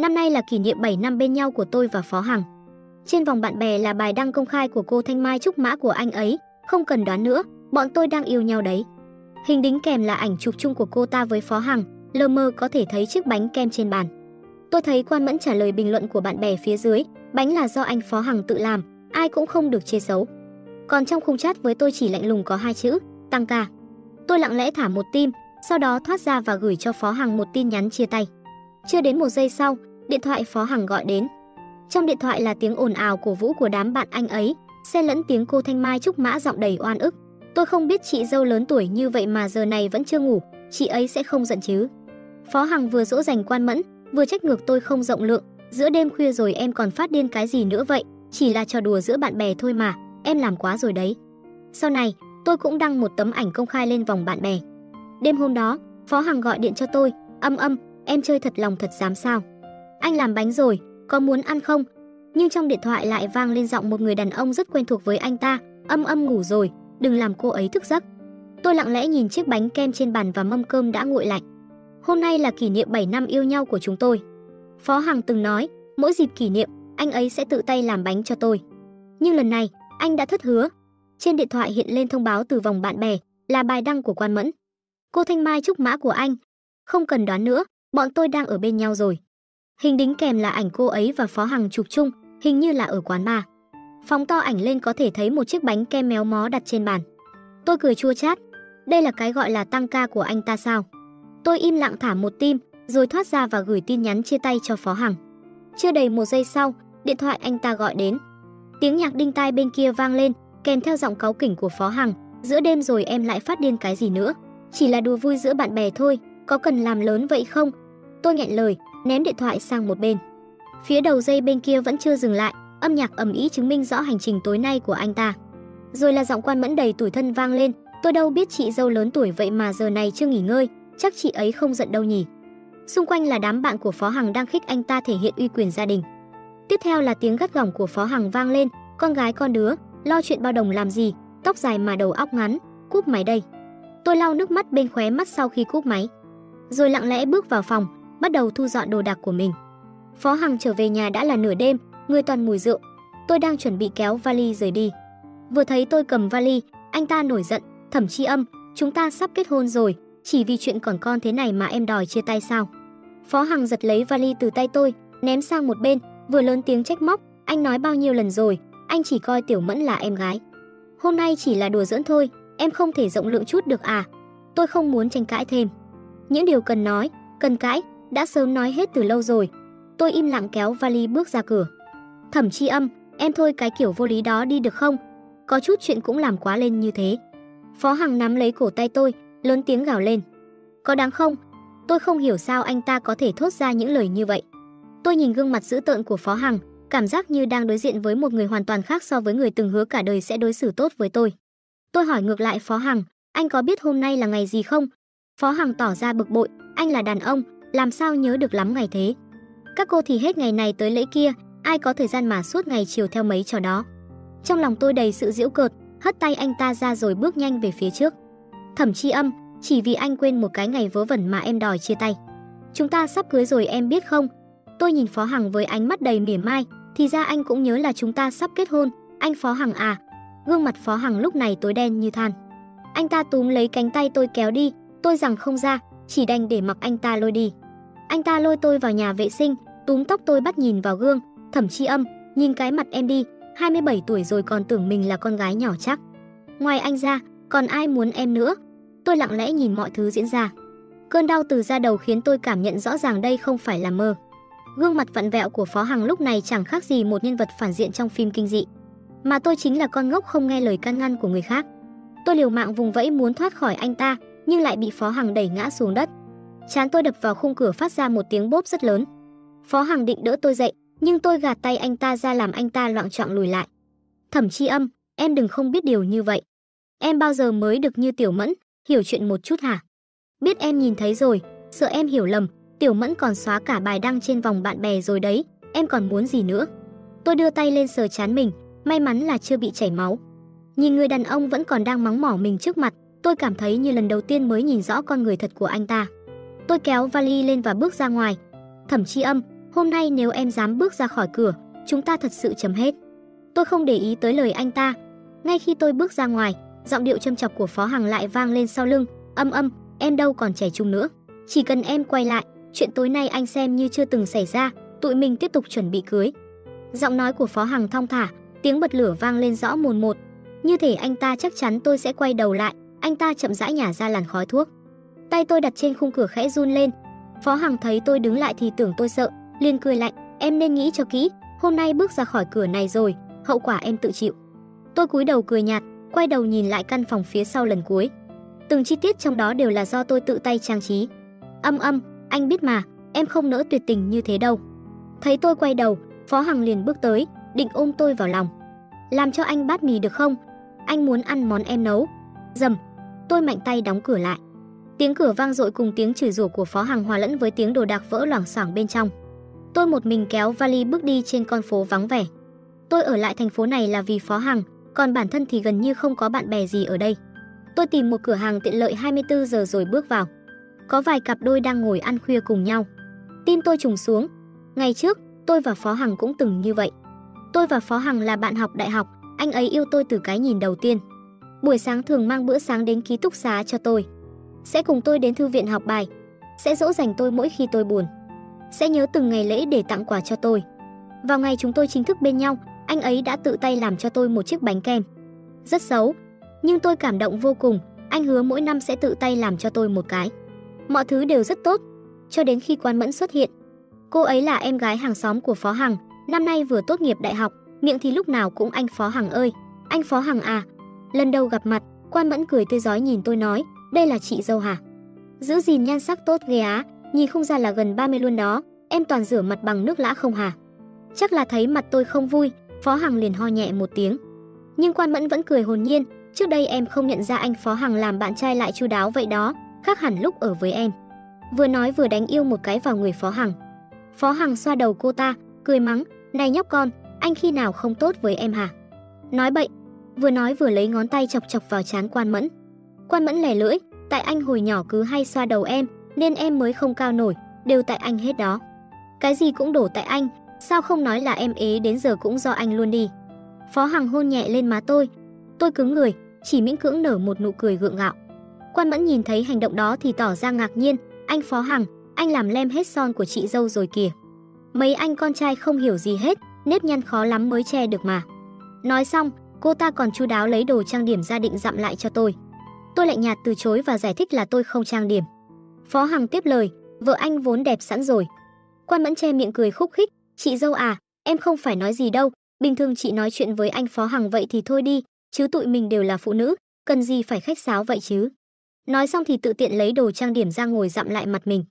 Năm nay là kỷ niệm 7 năm bên nhau của tôi và Phó Hằng. Trên vòng bạn bè là bài đăng công khai của cô Thanh Mai Trúc Mã của anh ấy, không cần đoán nữa, bọn tôi đang yêu nhau đấy. Hình đính kèm là ảnh chụp chung của cô ta với Phó Hằng, lơ mơ có thể thấy chiếc bánh kem trên bàn. Tôi thấy Quan Mẫn trả lời bình luận của bạn bè phía dưới, bánh là do anh Phó Hằng tự làm, ai cũng không được chê xấu. Còn trong khung chat với tôi chỉ lạnh lùng có hai chữ, tăng ca. Tôi lặng lẽ thả một tim, sau đó thoát ra và gửi cho Phó Hằng một tin nhắn chia tay. Chưa đến một giây sau, điện thoại Phó Hằng gọi đến. Trong điện thoại là tiếng ồn ào cổ vũ của đám bạn anh ấy, xen lẫn tiếng cô Thanh Mai Trúc Mã giọng đầy oan ức. Tôi không biết chị dâu lớn tuổi như vậy mà giờ này vẫn chưa ngủ, chị ấy sẽ không giận chứ. Phó Hằng vừa dỗ dành quan mẫn, vừa trách ngược tôi không rộng lượng, giữa đêm khuya rồi em còn phát điên cái gì nữa vậy, chỉ là trò đùa giữa bạn bè thôi mà, em làm quá rồi đấy. Sau này, tôi cũng đăng một tấm ảnh công khai lên vòng bạn bè. Đêm hôm đó, Phó Hằng gọi điện cho tôi, âm âm, em chơi thật lòng thật dám sao. Anh làm bánh rồi, có muốn ăn không? Nhưng trong điện thoại lại vang lên giọng một người đàn ông rất quen thuộc với anh ta, âm âm ngủ rồi, đừng làm cô ấy thức giấc. Tôi lặng lẽ nhìn chiếc bánh kem trên bàn và mâm cơm đã nguội lạnh. Hôm nay là kỷ niệm 7 năm yêu nhau của chúng tôi. Phó Hằng từng nói, mỗi dịp kỷ niệm, anh ấy sẽ tự tay làm bánh cho tôi. Nhưng lần này, anh đã thất hứa. Trên điện thoại hiện lên thông báo từ vòng bạn bè, là bài đăng của Quan Mẫn. Cô Thanh Mai chúc mã của anh. Không cần đoán nữa, bọn tôi đang ở bên nhau rồi. Hình đính kèm là ảnh cô ấy và Phó Hằng chụp chung, hình như là ở quán bar. Phóng to ảnh lên có thể thấy một chiếc bánh kem méo mó đặt trên bàn. Tôi cười chua chát. Đây là cái gọi là tăng ca của anh ta sao? Tôi im lặng thả một tim, rồi thoát ra và gửi tin nhắn chia tay cho Phó Hằng. Chưa đầy một giây sau, điện thoại anh ta gọi đến. Tiếng nhạc đinh tai bên kia vang lên, kèm theo giọng cáu kỉnh của Phó Hằng. Giữa đêm rồi em lại phát điên cái gì nữa? Chỉ là đùa vui giữa bạn bè thôi, có cần làm lớn vậy không? Tôi nghẹn lời, ném điện thoại sang một bên. Phía đầu dây bên kia vẫn chưa dừng lại, âm nhạc ầm ĩ chứng minh rõ hành trình tối nay của anh ta. Rồi là giọng quan mẫn đầy tủi thân vang lên, tôi đâu biết chị dâu lớn tuổi vậy mà giờ này chưa nghỉ ngơi, chắc chị ấy không giận đâu nhỉ. Xung quanh là đám bạn của Phó Hằng đang khích anh ta thể hiện uy quyền gia đình. Tiếp theo là tiếng gắt gỏng của Phó Hằng vang lên, con gái con đứa, lo chuyện bao đồng làm gì, tóc dài mà đầu óc ngắn, cúp máy đây. Tôi lau nước mắt bên khóe mắt sau khi cúp máy. Rồi lặng lẽ bước vào phòng, bắt đầu thu dọn đồ đạc của mình. Phó Hằng trở về nhà đã là nửa đêm, người toàn mùi rượu. Tôi đang chuẩn bị kéo vali rời đi. Vừa thấy tôi cầm vali, anh ta nổi giận, thẩm chi âm, chúng ta sắp kết hôn rồi, chỉ vì chuyện còn con thế này mà em đòi chia tay sao? Phó Hằng giật lấy vali từ tay tôi, ném sang một bên, vừa lớn tiếng trách móc, anh nói bao nhiêu lần rồi, anh chỉ coi Tiểu Mẫn là em gái. Hôm nay chỉ là đùa giỡn thôi, em không thể rộng lượng chút được à? Tôi không muốn tranh cãi thêm. Những điều cần nói, cần cãi, đã sớm nói hết từ lâu rồi. Tôi im lặng kéo vali bước ra cửa. Thẩm chi âm, em thôi cái kiểu vô lý đó đi được không? Có chút chuyện cũng làm quá lên như thế. Phó Hằng nắm lấy cổ tay tôi, lớn tiếng gào lên. Có đáng không? Tôi không hiểu sao anh ta có thể thốt ra những lời như vậy. Tôi nhìn gương mặt dữ tợn của Phó Hằng, cảm giác như đang đối diện với một người hoàn toàn khác so với người từng hứa cả đời sẽ đối xử tốt với tôi. Tôi hỏi ngược lại Phó Hằng, anh có biết hôm nay là ngày gì không? Phó Hằng tỏ ra bực bội, anh là đàn ông, làm sao nhớ được lắm ngày thế. Các cô thì hết ngày này tới lễ kia, ai có thời gian mà suốt ngày chiều theo mấy trò đó. Trong lòng tôi đầy sự giễu cợt, hất tay anh ta ra rồi bước nhanh về phía trước. Thẩm Chi Âm, chỉ vì anh quên một cái ngày vớ vẩn mà em đòi chia tay. Chúng ta sắp cưới rồi em biết không? Tôi nhìn Phó Hằng với ánh mắt đầy mỉa mai, thì ra anh cũng nhớ là chúng ta sắp kết hôn, anh Phó Hằng à. Gương mặt Phó Hằng lúc này tối đen như than. Anh ta túm lấy cánh tay tôi kéo đi, tôi rằng không ra, chỉ đành để mặc anh ta lôi đi. Anh ta lôi tôi vào nhà vệ sinh, túm tóc tôi bắt nhìn vào gương, thẩm chi âm, nhìn cái mặt em đi, 27 tuổi rồi còn tưởng mình là con gái nhỏ chắc. Ngoài anh ra, còn ai muốn em nữa? Tôi lặng lẽ nhìn mọi thứ diễn ra. Cơn đau từ da đầu khiến tôi cảm nhận rõ ràng đây không phải là mơ. Gương mặt vặn vẹo của Phó Hằng lúc này chẳng khác gì một nhân vật phản diện trong phim kinh dị. Mà tôi chính là con ngốc không nghe lời can ngăn của người khác. Tôi liều mạng vùng vẫy muốn thoát khỏi anh ta, nhưng lại bị Phó Hằng đẩy ngã xuống đất. Chán tôi đập vào khung cửa phát ra một tiếng bốp rất lớn. Phó Hằng định đỡ tôi dậy, nhưng tôi gạt tay anh ta ra làm anh ta loạn trọng lùi lại. Thẩm Chi Âm, em đừng không biết điều như vậy. Em bao giờ mới được như Tiểu Mẫn, hiểu chuyện một chút hả? Biết em nhìn thấy rồi, sợ em hiểu lầm, Tiểu Mẫn còn xóa cả bài đăng trên vòng bạn bè rồi đấy, em còn muốn gì nữa? Tôi đưa tay lên sờ chán mình, may mắn là chưa bị chảy máu. Nhìn người đàn ông vẫn còn đang mắng mỏ mình trước mặt, tôi cảm thấy như lần đầu tiên mới nhìn rõ con người thật của anh ta. Tôi kéo vali lên và bước ra ngoài. Thẩm Chi Âm, Hôm nay nếu em dám bước ra khỏi cửa, chúng ta thật sự chấm hết. Tôi không để ý tới lời anh ta. Ngay khi tôi bước ra ngoài, giọng điệu châm chọc của Phó Hằng lại vang lên sau lưng, âm âm, em đâu còn trẻ trung nữa. Chỉ cần em quay lại, chuyện tối nay anh xem như chưa từng xảy ra, tụi mình tiếp tục chuẩn bị cưới. Giọng nói của Phó Hằng thong thả, tiếng bật lửa vang lên rõ mồn một. Như thể anh ta chắc chắn tôi sẽ quay đầu lại, anh ta chậm rãi nhả ra làn khói thuốc. Tay tôi đặt trên khung cửa khẽ run lên. Phó Hằng thấy tôi đứng lại thì tưởng tôi sợ, liền cười lạnh, em nên nghĩ cho kỹ, hôm nay bước ra khỏi cửa này rồi, hậu quả em tự chịu. Tôi cúi đầu cười nhạt, quay đầu nhìn lại căn phòng phía sau lần cuối. Từng chi tiết trong đó đều là do tôi tự tay trang trí. Âm âm, anh biết mà, em không nỡ tuyệt tình như thế đâu. Thấy tôi quay đầu, Phó Hằng liền bước tới, định ôm tôi vào lòng. Làm cho anh bát mì được không? Anh muốn ăn món em nấu. Dầm, tôi mạnh tay đóng cửa lại. Tiếng cửa vang dội cùng tiếng chửi rủa của Phó Hằng hòa lẫn với tiếng đồ đạc vỡ loảng xoảng bên trong. Tôi một mình kéo vali bước đi trên con phố vắng vẻ. Tôi ở lại thành phố này là vì Phó Hằng, còn bản thân thì gần như không có bạn bè gì ở đây. Tôi tìm một cửa hàng tiện lợi 24 giờ rồi bước vào. Có vài cặp đôi đang ngồi ăn khuya cùng nhau. Tim tôi trùng xuống. Ngày trước, tôi và Phó Hằng cũng từng như vậy. Tôi và Phó Hằng là bạn học đại học, anh ấy yêu tôi từ cái nhìn đầu tiên. Buổi sáng thường mang bữa sáng đến ký túc xá cho tôi. Sẽ cùng tôi đến thư viện học bài. Sẽ dỗ dành tôi mỗi khi tôi buồn. Sẽ nhớ từng ngày lễ để tặng quà cho tôi. Vào ngày chúng tôi chính thức bên nhau, anh ấy đã tự tay làm cho tôi một chiếc bánh kem. Rất xấu, nhưng tôi cảm động vô cùng, anh hứa mỗi năm sẽ tự tay làm cho tôi một cái. Mọi thứ đều rất tốt, cho đến khi Quan Mẫn xuất hiện. Cô ấy là em gái hàng xóm của Phó Hằng, năm nay vừa tốt nghiệp đại học, miệng thì lúc nào cũng anh Phó Hằng ơi, anh Phó Hằng à. Lần đầu gặp mặt, Quan Mẫn cười tươi rói nhìn tôi nói, đây là chị dâu hả? Giữ gìn nhan sắc tốt ghê á, nhìn không ra là gần 30 luôn đó, em toàn rửa mặt bằng nước lã không hả? Chắc là thấy mặt tôi không vui, Phó Hằng liền ho nhẹ một tiếng. Nhưng Quan Mẫn vẫn cười hồn nhiên, trước đây em không nhận ra anh Phó Hằng làm bạn trai lại chu đáo vậy đó, khác hẳn lúc ở với em. Vừa nói vừa đánh yêu một cái vào người Phó Hằng. Phó Hằng xoa đầu cô ta, cười mắng, "Này nhóc con, anh khi nào không tốt với em hả?" Nói bậy, vừa nói vừa lấy ngón tay chọc chọc vào trán Quan Mẫn. Quan Mẫn lẻ lưỡi, "Tại anh hồi nhỏ cứ hay xoa đầu em, nên em mới không cao nổi, đều tại anh hết đó." Cái gì cũng đổ tại anh, Sao không nói là em ế đến giờ cũng do anh luôn đi. Phó Hằng hôn nhẹ lên má tôi. Tôi cứng người, chỉ miễn cưỡng nở một nụ cười gượng gạo. Quan Mẫn nhìn thấy hành động đó thì tỏ ra ngạc nhiên, anh Phó Hằng, anh làm lem hết son của chị dâu rồi kìa. Mấy anh con trai không hiểu gì hết, nếp nhăn khó lắm mới che được mà. Nói xong, cô ta còn chu đáo lấy đồ trang điểm ra định dặm lại cho tôi. Tôi lạnh nhạt từ chối và giải thích là tôi không trang điểm. Phó Hằng tiếp lời, vợ anh vốn đẹp sẵn rồi. Quan Mẫn che miệng cười khúc khích, Chị dâu à, em không phải nói gì đâu, bình thường chị nói chuyện với anh Phó Hằng vậy thì thôi đi, chứ tụi mình đều là phụ nữ, cần gì phải khách sáo vậy chứ. Nói xong thì tự tiện lấy đồ trang điểm ra ngồi dặm lại mặt mình.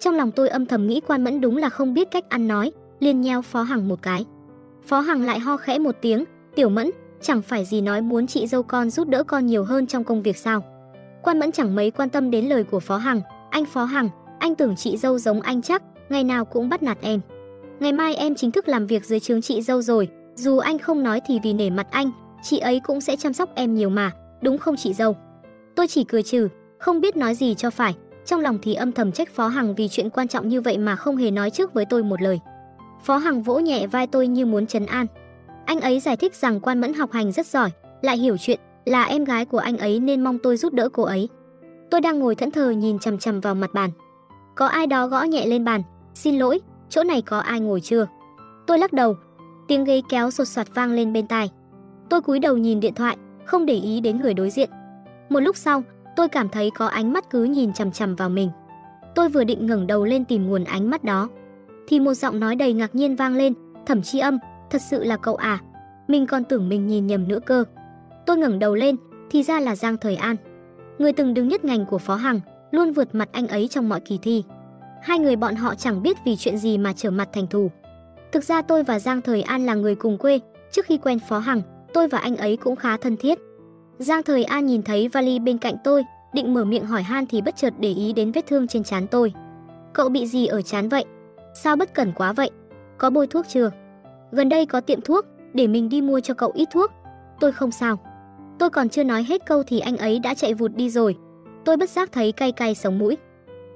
Trong lòng tôi âm thầm nghĩ quan mẫn đúng là không biết cách ăn nói, liền nheo Phó Hằng một cái. Phó Hằng lại ho khẽ một tiếng, tiểu mẫn, chẳng phải gì nói muốn chị dâu con giúp đỡ con nhiều hơn trong công việc sao. Quan mẫn chẳng mấy quan tâm đến lời của Phó Hằng, anh Phó Hằng, anh tưởng chị dâu giống anh chắc, ngày nào cũng bắt nạt em. Ngày mai em chính thức làm việc dưới trướng chị dâu rồi, dù anh không nói thì vì nể mặt anh, chị ấy cũng sẽ chăm sóc em nhiều mà, đúng không chị dâu? Tôi chỉ cười trừ, không biết nói gì cho phải, trong lòng thì âm thầm trách Phó Hằng vì chuyện quan trọng như vậy mà không hề nói trước với tôi một lời. Phó Hằng vỗ nhẹ vai tôi như muốn trấn an. Anh ấy giải thích rằng Quan Mẫn học hành rất giỏi, lại hiểu chuyện, là em gái của anh ấy nên mong tôi giúp đỡ cô ấy. Tôi đang ngồi thẫn thờ nhìn chằm chằm vào mặt bàn. Có ai đó gõ nhẹ lên bàn, "Xin lỗi, chỗ này có ai ngồi chưa? Tôi lắc đầu, tiếng ghế kéo sột soạt vang lên bên tai. Tôi cúi đầu nhìn điện thoại, không để ý đến người đối diện. Một lúc sau, tôi cảm thấy có ánh mắt cứ nhìn chằm chằm vào mình. Tôi vừa định ngẩng đầu lên tìm nguồn ánh mắt đó, thì một giọng nói đầy ngạc nhiên vang lên, "Thẩm Chi Âm, thật sự là cậu à? Mình còn tưởng mình nhìn nhầm nữa cơ." Tôi ngẩng đầu lên, thì ra là Giang Thời An, người từng đứng nhất ngành của Phó Hằng, luôn vượt mặt anh ấy trong mọi kỳ thi. Hai người bọn họ chẳng biết vì chuyện gì mà trở mặt thành thù. Thực ra tôi và Giang Thời An là người cùng quê, trước khi quen Phó Hằng, tôi và anh ấy cũng khá thân thiết. Giang Thời An nhìn thấy vali bên cạnh tôi, định mở miệng hỏi han thì bất chợt để ý đến vết thương trên trán tôi. Cậu bị gì ở trán vậy? Sao bất cẩn quá vậy? Có bôi thuốc chưa? Gần đây có tiệm thuốc, để mình đi mua cho cậu ít thuốc. Tôi không sao. Tôi còn chưa nói hết câu thì anh ấy đã chạy vụt đi rồi. Tôi bất giác thấy cay cay sống mũi.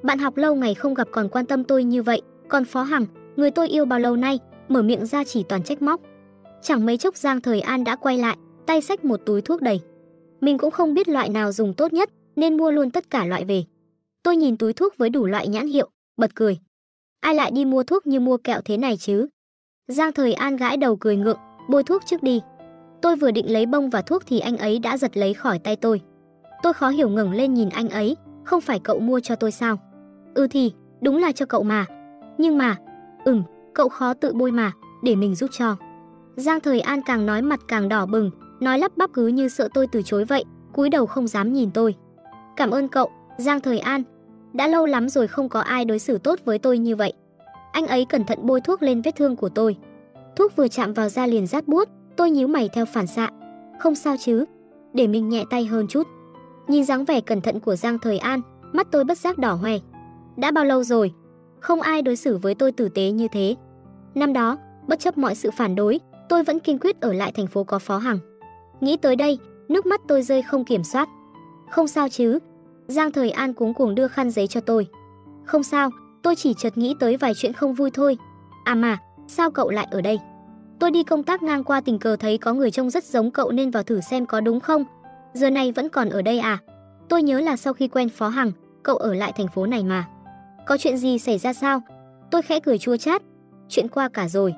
Bạn học lâu ngày không gặp còn quan tâm tôi như vậy, còn Phó Hằng, Người tôi yêu bao lâu nay, mở miệng ra chỉ toàn trách móc. Chẳng mấy chốc Giang Thời An đã quay lại, tay xách một túi thuốc đầy. Mình cũng không biết loại nào dùng tốt nhất, nên mua luôn tất cả loại về. Tôi nhìn túi thuốc với đủ loại nhãn hiệu, bật cười. Ai lại đi mua thuốc như mua kẹo thế này chứ? Giang Thời An gãi đầu cười ngượng, bôi thuốc trước đi. Tôi vừa định lấy bông và thuốc thì anh ấy đã giật lấy khỏi tay tôi. Tôi khó hiểu ngẩng lên nhìn anh ấy, không phải cậu mua cho tôi sao? Ừ thì, đúng là cho cậu mà. Nhưng mà, ừm, cậu khó tự bôi mà, để mình giúp cho. Giang Thời An càng nói mặt càng đỏ bừng, nói lắp bắp cứ như sợ tôi từ chối vậy, cúi đầu không dám nhìn tôi. Cảm ơn cậu, Giang Thời An. Đã lâu lắm rồi không có ai đối xử tốt với tôi như vậy. Anh ấy cẩn thận bôi thuốc lên vết thương của tôi. Thuốc vừa chạm vào da liền rát buốt, tôi nhíu mày theo phản xạ. Không sao chứ, để mình nhẹ tay hơn chút. Nhìn dáng vẻ cẩn thận của Giang Thời An, mắt tôi bất giác đỏ hoe. Đã bao lâu rồi, không ai đối xử với tôi tử tế như thế. Năm đó, bất chấp mọi sự phản đối, tôi vẫn kiên quyết ở lại thành phố có Phó Hằng. Nghĩ tới đây, nước mắt tôi rơi không kiểm soát. Không sao chứ? Giang Thời An cuống cuồng đưa khăn giấy cho tôi. Không sao, tôi chỉ chợt nghĩ tới vài chuyện không vui thôi. À mà, sao cậu lại ở đây? Tôi đi công tác ngang qua tình cờ thấy có người trông rất giống cậu nên vào thử xem có đúng không. Giờ này vẫn còn ở đây à? Tôi nhớ là sau khi quen Phó Hằng, cậu ở lại thành phố này mà. Có chuyện gì xảy ra sao? Tôi khẽ cười chua chát. Chuyện qua cả rồi.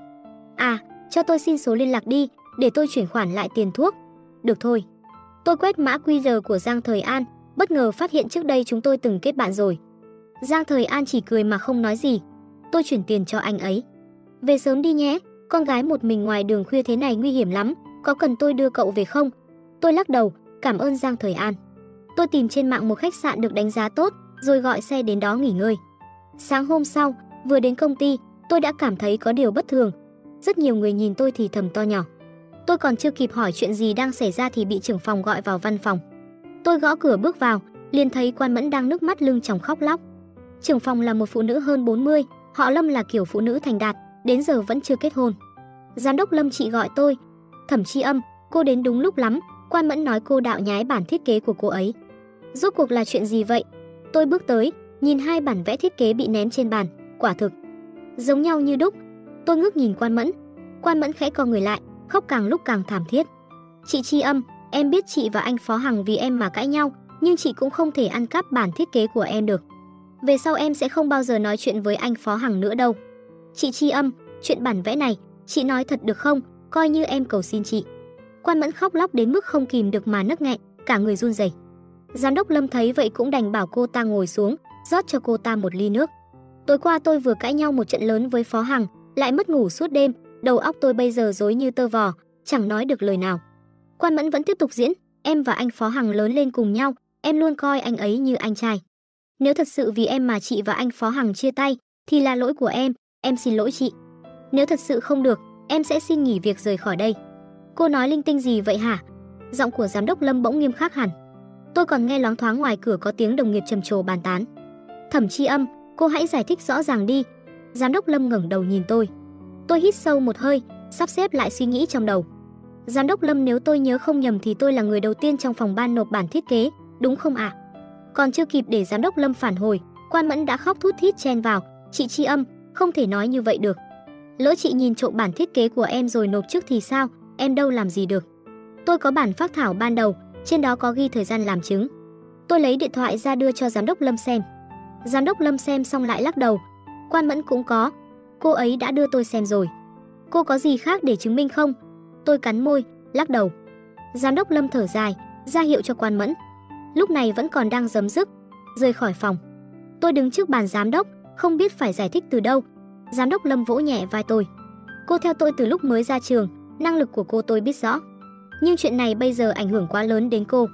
À, cho tôi xin số liên lạc đi, để tôi chuyển khoản lại tiền thuốc. Được thôi. Tôi quét mã QR của Giang Thời An, bất ngờ phát hiện trước đây chúng tôi từng kết bạn rồi. Giang Thời An chỉ cười mà không nói gì. Tôi chuyển tiền cho anh ấy. Về sớm đi nhé, con gái một mình ngoài đường khuya thế này nguy hiểm lắm, có cần tôi đưa cậu về không? Tôi lắc đầu, cảm ơn Giang Thời An. Tôi tìm trên mạng một khách sạn được đánh giá tốt, rồi gọi xe đến đó nghỉ ngơi. Sáng hôm sau, vừa đến công ty, tôi đã cảm thấy có điều bất thường. Rất nhiều người nhìn tôi thì thầm to nhỏ. Tôi còn chưa kịp hỏi chuyện gì đang xảy ra thì bị trưởng phòng gọi vào văn phòng. Tôi gõ cửa bước vào, liền thấy Quan Mẫn đang nước mắt lưng tròng khóc lóc. Trưởng phòng là một phụ nữ hơn 40, họ Lâm là kiểu phụ nữ thành đạt, đến giờ vẫn chưa kết hôn. Giám đốc Lâm chị gọi tôi, Thẩm Chi Âm, cô đến đúng lúc lắm, Quan Mẫn nói cô đạo nhái bản thiết kế của cô ấy. Rốt cuộc là chuyện gì vậy? Tôi bước tới, nhìn hai bản vẽ thiết kế bị ném trên bàn, quả thực giống nhau như đúc. Tôi ngước nhìn Quan Mẫn, Quan Mẫn khẽ co người lại, khóc càng lúc càng thảm thiết. Chị Chi Âm, em biết chị và anh Phó Hằng vì em mà cãi nhau, nhưng chị cũng không thể ăn cắp bản thiết kế của em được. Về sau em sẽ không bao giờ nói chuyện với anh Phó Hằng nữa đâu. Chị Chi Âm, chuyện bản vẽ này, chị nói thật được không? Coi như em cầu xin chị. Quan Mẫn khóc lóc đến mức không kìm được mà nấc nghẹn, cả người run rẩy. Giám đốc Lâm thấy vậy cũng đành bảo cô ta ngồi xuống, rót cho cô ta một ly nước. Tối qua tôi vừa cãi nhau một trận lớn với Phó Hằng, lại mất ngủ suốt đêm, đầu óc tôi bây giờ rối như tơ vò, chẳng nói được lời nào. Quan Mẫn vẫn tiếp tục diễn, em và anh Phó Hằng lớn lên cùng nhau, em luôn coi anh ấy như anh trai. Nếu thật sự vì em mà chị và anh Phó Hằng chia tay, thì là lỗi của em, em xin lỗi chị. Nếu thật sự không được, em sẽ xin nghỉ việc rời khỏi đây. Cô nói linh tinh gì vậy hả? Giọng của giám đốc Lâm bỗng nghiêm khắc hẳn. Tôi còn nghe loáng thoáng ngoài cửa có tiếng đồng nghiệp trầm trồ bàn tán. Thẩm Chi Âm, cô hãy giải thích rõ ràng đi. Giám đốc Lâm ngẩng đầu nhìn tôi. Tôi hít sâu một hơi, sắp xếp lại suy nghĩ trong đầu. Giám đốc Lâm nếu tôi nhớ không nhầm thì tôi là người đầu tiên trong phòng ban nộp bản thiết kế, đúng không ạ? À? Còn chưa kịp để giám đốc Lâm phản hồi, Quan Mẫn đã khóc thút thít chen vào, "Chị tri Âm, không thể nói như vậy được. Lỡ chị nhìn trộm bản thiết kế của em rồi nộp trước thì sao, em đâu làm gì được. Tôi có bản phác thảo ban đầu, trên đó có ghi thời gian làm chứng." Tôi lấy điện thoại ra đưa cho giám đốc Lâm xem. Giám đốc Lâm xem xong lại lắc đầu. Quan Mẫn cũng có, cô ấy đã đưa tôi xem rồi. Cô có gì khác để chứng minh không? Tôi cắn môi, lắc đầu. Giám đốc Lâm thở dài, ra hiệu cho Quan Mẫn. Lúc này vẫn còn đang giấm dứt, rời khỏi phòng. Tôi đứng trước bàn giám đốc, không biết phải giải thích từ đâu. Giám đốc Lâm vỗ nhẹ vai tôi. Cô theo tôi từ lúc mới ra trường, năng lực của cô tôi biết rõ. Nhưng chuyện này bây giờ ảnh hưởng quá lớn đến cô.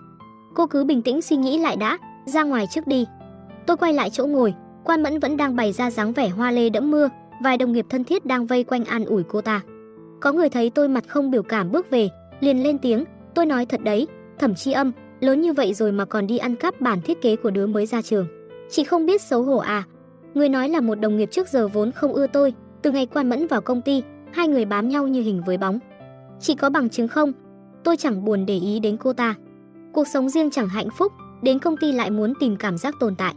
Cô cứ bình tĩnh suy nghĩ lại đã, ra ngoài trước đi. Tôi quay lại chỗ ngồi, Quan Mẫn vẫn đang bày ra dáng vẻ hoa lê đẫm mưa, vài đồng nghiệp thân thiết đang vây quanh an ủi cô ta. Có người thấy tôi mặt không biểu cảm bước về, liền lên tiếng, tôi nói thật đấy, thẩm chi âm, lớn như vậy rồi mà còn đi ăn cắp bản thiết kế của đứa mới ra trường. Chị không biết xấu hổ à? Người nói là một đồng nghiệp trước giờ vốn không ưa tôi, từ ngày quan mẫn vào công ty, hai người bám nhau như hình với bóng. Chị có bằng chứng không? Tôi chẳng buồn để ý đến cô ta. Cuộc sống riêng chẳng hạnh phúc, đến công ty lại muốn tìm cảm giác tồn tại.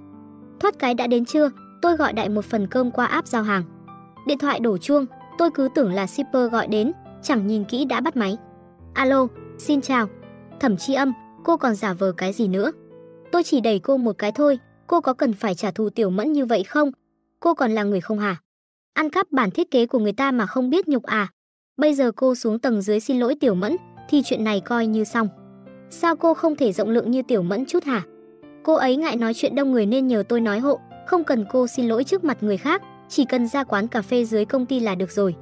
Thoát cái đã đến chưa? Tôi gọi đại một phần cơm qua app giao hàng. Điện thoại đổ chuông, tôi cứ tưởng là shipper gọi đến, chẳng nhìn kỹ đã bắt máy. Alo, xin chào. Thẩm Chi Âm, cô còn giả vờ cái gì nữa? Tôi chỉ đẩy cô một cái thôi, cô có cần phải trả thù Tiểu Mẫn như vậy không? Cô còn là người không hả? Ăn cắp bản thiết kế của người ta mà không biết nhục à? Bây giờ cô xuống tầng dưới xin lỗi Tiểu Mẫn thì chuyện này coi như xong. Sao cô không thể rộng lượng như Tiểu Mẫn chút hả? Cô ấy ngại nói chuyện đông người nên nhờ tôi nói hộ, không cần cô xin lỗi trước mặt người khác, chỉ cần ra quán cà phê dưới công ty là được rồi.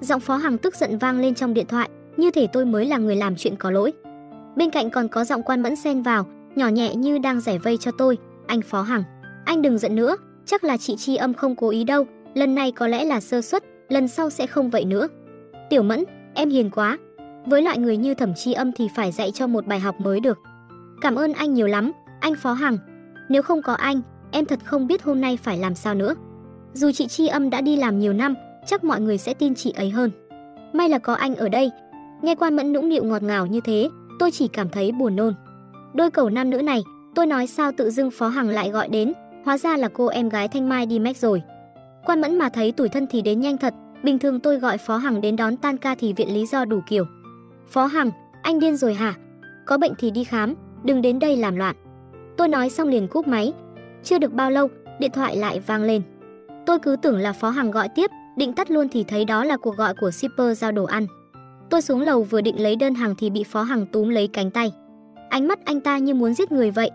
Giọng Phó hàng tức giận vang lên trong điện thoại, như thể tôi mới là người làm chuyện có lỗi. Bên cạnh còn có giọng Quan Mẫn xen vào, nhỏ nhẹ như đang giải vây cho tôi, "Anh Phó Hằng, anh đừng giận nữa, chắc là chị Chi Âm không cố ý đâu, lần này có lẽ là sơ suất, lần sau sẽ không vậy nữa." Tiểu Mẫn, em hiền quá. Với loại người như Thẩm Chi Âm thì phải dạy cho một bài học mới được. Cảm ơn anh nhiều lắm, anh Phó Hằng. Nếu không có anh, em thật không biết hôm nay phải làm sao nữa. Dù chị Chi Âm đã đi làm nhiều năm, chắc mọi người sẽ tin chị ấy hơn. May là có anh ở đây. Nghe Quan Mẫn nũng nịu ngọt ngào như thế, tôi chỉ cảm thấy buồn nôn. Đôi cầu nam nữ này, tôi nói sao tự dưng Phó Hằng lại gọi đến, hóa ra là cô em gái Thanh Mai đi mách rồi. Quan Mẫn mà thấy tuổi thân thì đến nhanh thật, bình thường tôi gọi Phó Hằng đến đón tan ca thì viện lý do đủ kiểu. Phó Hằng, anh điên rồi hả? Có bệnh thì đi khám, đừng đến đây làm loạn. Tôi nói xong liền cúp máy. Chưa được bao lâu, điện thoại lại vang lên. Tôi cứ tưởng là Phó Hằng gọi tiếp, định tắt luôn thì thấy đó là cuộc gọi của shipper giao đồ ăn. Tôi xuống lầu vừa định lấy đơn hàng thì bị Phó Hằng túm lấy cánh tay. Ánh mắt anh ta như muốn giết người vậy.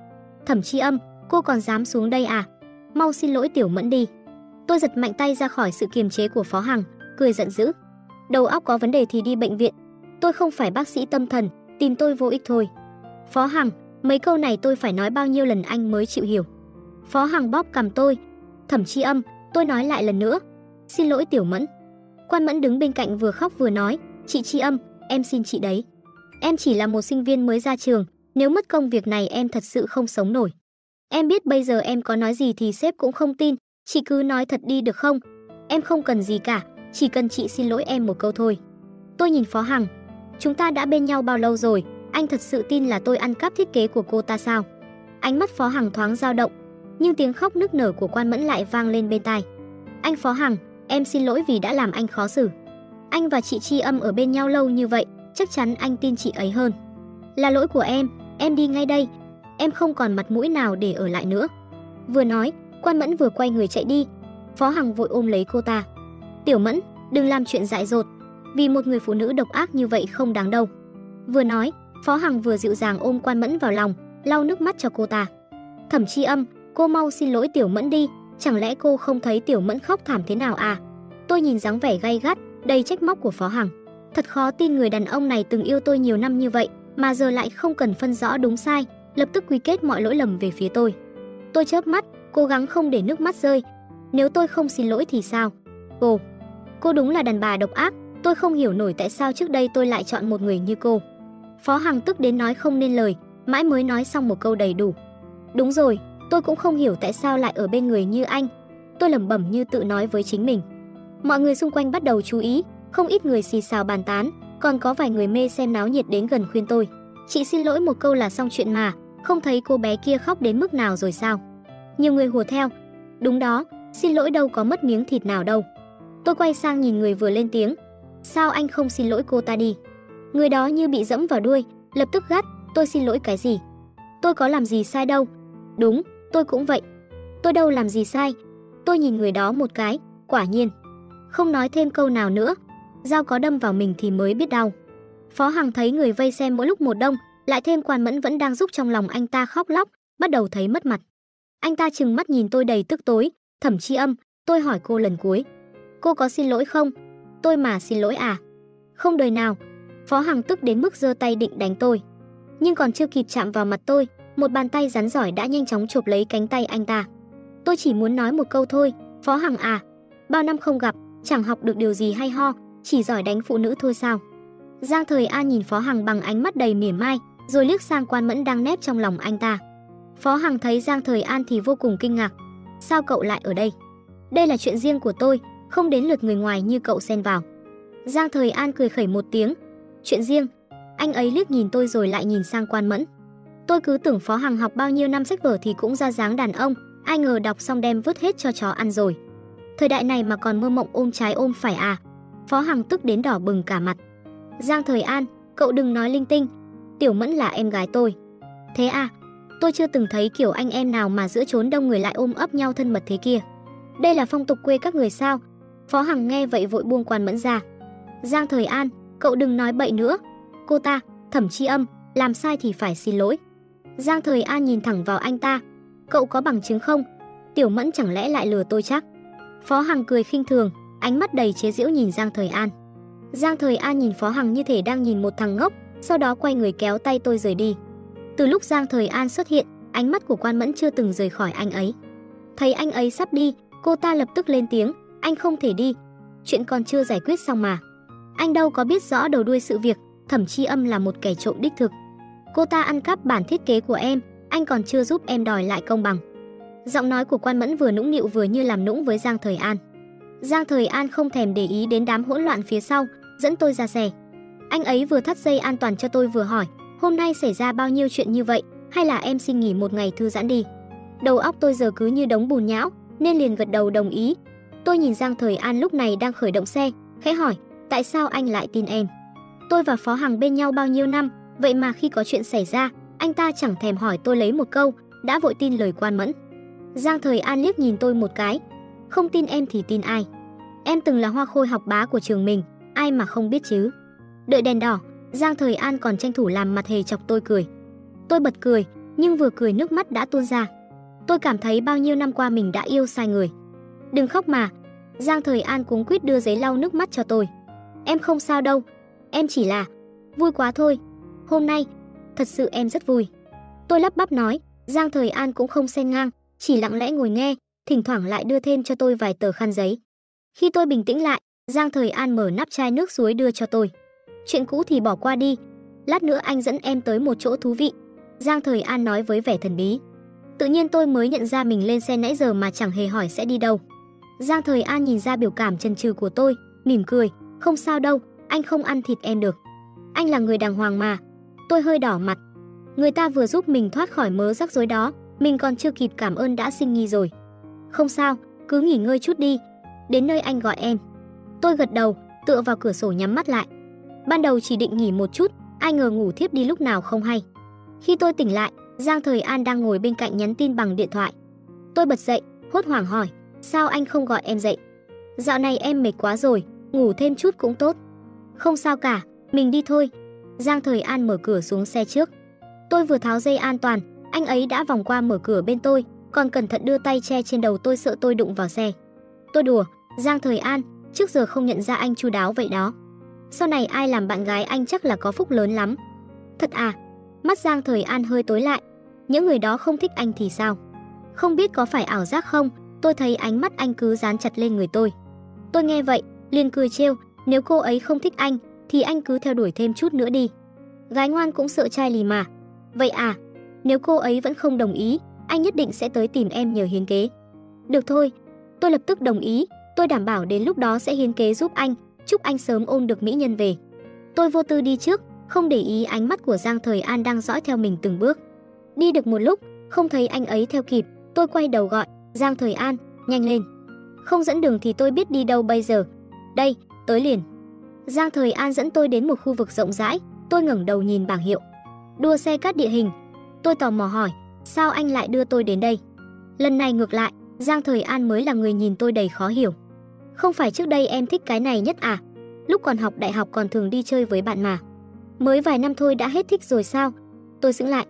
Thẩm Chi Âm, cô còn dám xuống đây à? Mau xin lỗi Tiểu Mẫn đi. Tôi giật mạnh tay ra khỏi sự kiềm chế của Phó Hằng, cười giận dữ. Đầu óc có vấn đề thì đi bệnh viện. Tôi không phải bác sĩ tâm thần, tìm tôi vô ích thôi. Phó Hằng, mấy câu này tôi phải nói bao nhiêu lần anh mới chịu hiểu. Phó Hằng bóp cầm tôi. Thẩm Chi Âm, tôi nói lại lần nữa. Xin lỗi Tiểu Mẫn. Quan Mẫn đứng bên cạnh vừa khóc vừa nói, "Chị Chi Âm, em xin chị đấy. Em chỉ là một sinh viên mới ra trường, nếu mất công việc này em thật sự không sống nổi. Em biết bây giờ em có nói gì thì sếp cũng không tin, chị cứ nói thật đi được không? Em không cần gì cả, chỉ cần chị xin lỗi em một câu thôi." Tôi nhìn Phó Hằng, chúng ta đã bên nhau bao lâu rồi, anh thật sự tin là tôi ăn cắp thiết kế của cô ta sao? Ánh mắt Phó Hằng thoáng dao động, nhưng tiếng khóc nức nở của Quan Mẫn lại vang lên bên tai. Anh Phó Hằng, em xin lỗi vì đã làm anh khó xử. Anh và chị Chi Âm ở bên nhau lâu như vậy, chắc chắn anh tin chị ấy hơn. Là lỗi của em, em đi ngay đây. Em không còn mặt mũi nào để ở lại nữa. Vừa nói, Quan Mẫn vừa quay người chạy đi. Phó Hằng vội ôm lấy cô ta. Tiểu Mẫn, đừng làm chuyện dại dột. Vì một người phụ nữ độc ác như vậy không đáng đâu. Vừa nói, Phó Hằng vừa dịu dàng ôm Quan Mẫn vào lòng, lau nước mắt cho cô ta. Thẩm Chi Âm, cô mau xin lỗi Tiểu Mẫn đi, chẳng lẽ cô không thấy Tiểu Mẫn khóc thảm thế nào à? Tôi nhìn dáng vẻ gay gắt, đầy trách móc của Phó Hằng. Thật khó tin người đàn ông này từng yêu tôi nhiều năm như vậy, mà giờ lại không cần phân rõ đúng sai, lập tức quy kết mọi lỗi lầm về phía tôi. Tôi chớp mắt, cố gắng không để nước mắt rơi. Nếu tôi không xin lỗi thì sao? Cô, cô đúng là đàn bà độc ác, tôi không hiểu nổi tại sao trước đây tôi lại chọn một người như cô. Phó Hằng tức đến nói không nên lời, mãi mới nói xong một câu đầy đủ. Đúng rồi, tôi cũng không hiểu tại sao lại ở bên người như anh. Tôi lẩm bẩm như tự nói với chính mình. Mọi người xung quanh bắt đầu chú ý, không ít người xì xào bàn tán, còn có vài người mê xem náo nhiệt đến gần khuyên tôi. Chị xin lỗi một câu là xong chuyện mà, không thấy cô bé kia khóc đến mức nào rồi sao? Nhiều người hùa theo. Đúng đó, xin lỗi đâu có mất miếng thịt nào đâu. Tôi quay sang nhìn người vừa lên tiếng. Sao anh không xin lỗi cô ta đi? Người đó như bị dẫm vào đuôi, lập tức gắt, tôi xin lỗi cái gì? Tôi có làm gì sai đâu. Đúng, tôi cũng vậy. Tôi đâu làm gì sai. Tôi nhìn người đó một cái, quả nhiên. Không nói thêm câu nào nữa. Dao có đâm vào mình thì mới biết đau. Phó Hằng thấy người vây xem mỗi lúc một đông, lại thêm quan mẫn vẫn đang giúp trong lòng anh ta khóc lóc, bắt đầu thấy mất mặt. Anh ta chừng mắt nhìn tôi đầy tức tối, thẩm chi âm, tôi hỏi cô lần cuối. Cô có xin lỗi không? Tôi mà xin lỗi à? Không đời nào, Phó Hằng tức đến mức giơ tay định đánh tôi. Nhưng còn chưa kịp chạm vào mặt tôi, một bàn tay rắn giỏi đã nhanh chóng chộp lấy cánh tay anh ta. Tôi chỉ muốn nói một câu thôi, Phó Hằng à, bao năm không gặp, chẳng học được điều gì hay ho, chỉ giỏi đánh phụ nữ thôi sao? Giang Thời An nhìn Phó Hằng bằng ánh mắt đầy mỉa mai, rồi liếc sang Quan Mẫn đang nép trong lòng anh ta. Phó Hằng thấy Giang Thời An thì vô cùng kinh ngạc. Sao cậu lại ở đây? Đây là chuyện riêng của tôi, không đến lượt người ngoài như cậu xen vào. Giang Thời An cười khẩy một tiếng, Chuyện riêng, anh ấy liếc nhìn tôi rồi lại nhìn sang Quan Mẫn. Tôi cứ tưởng Phó Hằng học bao nhiêu năm sách vở thì cũng ra dáng đàn ông, ai ngờ đọc xong đem vứt hết cho chó ăn rồi. Thời đại này mà còn mơ mộng ôm trái ôm phải à? Phó Hằng tức đến đỏ bừng cả mặt. Giang Thời An, cậu đừng nói linh tinh. Tiểu Mẫn là em gái tôi. Thế à? Tôi chưa từng thấy kiểu anh em nào mà giữa chốn đông người lại ôm ấp nhau thân mật thế kia. Đây là phong tục quê các người sao? Phó Hằng nghe vậy vội buông quan mẫn ra. Giang Thời An, cậu đừng nói bậy nữa. Cô ta, thẩm chi âm, làm sai thì phải xin lỗi. Giang Thời An nhìn thẳng vào anh ta. Cậu có bằng chứng không? Tiểu Mẫn chẳng lẽ lại lừa tôi chắc? Phó Hằng cười khinh thường, ánh mắt đầy chế giễu nhìn Giang Thời An. Giang Thời An nhìn Phó Hằng như thể đang nhìn một thằng ngốc, sau đó quay người kéo tay tôi rời đi. Từ lúc Giang Thời An xuất hiện, ánh mắt của Quan Mẫn chưa từng rời khỏi anh ấy. Thấy anh ấy sắp đi, cô ta lập tức lên tiếng, anh không thể đi, chuyện còn chưa giải quyết xong mà. Anh đâu có biết rõ đầu đuôi sự việc, Thẩm Chi Âm là một kẻ trộm đích thực. Cô ta ăn cắp bản thiết kế của em, anh còn chưa giúp em đòi lại công bằng. Giọng nói của Quan Mẫn vừa nũng nịu vừa như làm nũng với Giang Thời An. Giang Thời An không thèm để ý đến đám hỗn loạn phía sau, dẫn tôi ra xe. Anh ấy vừa thắt dây an toàn cho tôi vừa hỏi, hôm nay xảy ra bao nhiêu chuyện như vậy, hay là em xin nghỉ một ngày thư giãn đi. Đầu óc tôi giờ cứ như đống bùn nhão, nên liền gật đầu đồng ý. Tôi nhìn Giang Thời An lúc này đang khởi động xe, khẽ hỏi, tại sao anh lại tin em? Tôi và Phó Hằng bên nhau bao nhiêu năm, vậy mà khi có chuyện xảy ra, anh ta chẳng thèm hỏi tôi lấy một câu, đã vội tin lời quan mẫn. Giang Thời An liếc nhìn tôi một cái, không tin em thì tin ai? Em từng là hoa khôi học bá của trường mình, ai mà không biết chứ? Đợi đèn đỏ, Giang Thời An còn tranh thủ làm mặt hề chọc tôi cười. Tôi bật cười, nhưng vừa cười nước mắt đã tuôn ra. Tôi cảm thấy bao nhiêu năm qua mình đã yêu sai người. Đừng khóc mà. Giang Thời An cuống quýt đưa giấy lau nước mắt cho tôi. Em không sao đâu, em chỉ là vui quá thôi. Hôm nay, thật sự em rất vui. Tôi lắp bắp nói, Giang Thời An cũng không xen ngang, chỉ lặng lẽ ngồi nghe, thỉnh thoảng lại đưa thêm cho tôi vài tờ khăn giấy. Khi tôi bình tĩnh lại, Giang Thời An mở nắp chai nước suối đưa cho tôi. Chuyện cũ thì bỏ qua đi, lát nữa anh dẫn em tới một chỗ thú vị. Giang Thời An nói với vẻ thần bí. Tự nhiên tôi mới nhận ra mình lên xe nãy giờ mà chẳng hề hỏi sẽ đi đâu. Giang Thời An nhìn ra biểu cảm chần chừ của tôi, mỉm cười, không sao đâu, anh không ăn thịt em được. Anh là người đàng hoàng mà. Tôi hơi đỏ mặt. Người ta vừa giúp mình thoát khỏi mớ rắc rối đó, mình còn chưa kịp cảm ơn đã sinh nghi rồi. Không sao, cứ nghỉ ngơi chút đi. Đến nơi anh gọi em. Tôi gật đầu, tựa vào cửa sổ nhắm mắt lại. Ban đầu chỉ định nghỉ một chút, ai ngờ ngủ thiếp đi lúc nào không hay. Khi tôi tỉnh lại, Giang Thời An đang ngồi bên cạnh nhắn tin bằng điện thoại. Tôi bật dậy, hốt hoảng hỏi, sao anh không gọi em dậy? Dạo này em mệt quá rồi, ngủ thêm chút cũng tốt. Không sao cả, mình đi thôi. Giang Thời An mở cửa xuống xe trước. Tôi vừa tháo dây an toàn, anh ấy đã vòng qua mở cửa bên tôi, còn cẩn thận đưa tay che trên đầu tôi sợ tôi đụng vào xe. Tôi đùa, Giang Thời An, trước giờ không nhận ra anh chu đáo vậy đó. Sau này ai làm bạn gái anh chắc là có phúc lớn lắm. Thật à? Mắt Giang Thời An hơi tối lại. Những người đó không thích anh thì sao? Không biết có phải ảo giác không, tôi thấy ánh mắt anh cứ dán chặt lên người tôi. Tôi nghe vậy, liền cười trêu, nếu cô ấy không thích anh, thì anh cứ theo đuổi thêm chút nữa đi. Gái ngoan cũng sợ trai lì mà. Vậy à, nếu cô ấy vẫn không đồng ý, anh nhất định sẽ tới tìm em nhờ hiến kế. Được thôi, tôi lập tức đồng ý, tôi đảm bảo đến lúc đó sẽ hiến kế giúp anh, chúc anh sớm ôm được mỹ nhân về. Tôi vô tư đi trước, không để ý ánh mắt của Giang Thời An đang dõi theo mình từng bước. Đi được một lúc, không thấy anh ấy theo kịp, tôi quay đầu gọi, Giang Thời An, nhanh lên. Không dẫn đường thì tôi biết đi đâu bây giờ. Đây, tới liền. Giang Thời An dẫn tôi đến một khu vực rộng rãi, tôi ngẩng đầu nhìn bảng hiệu. Đua xe cát địa hình. Tôi tò mò hỏi, sao anh lại đưa tôi đến đây? Lần này ngược lại, Giang Thời An mới là người nhìn tôi đầy khó hiểu. Không phải trước đây em thích cái này nhất à? Lúc còn học đại học còn thường đi chơi với bạn mà. Mới vài năm thôi đã hết thích rồi sao? Tôi sững lại.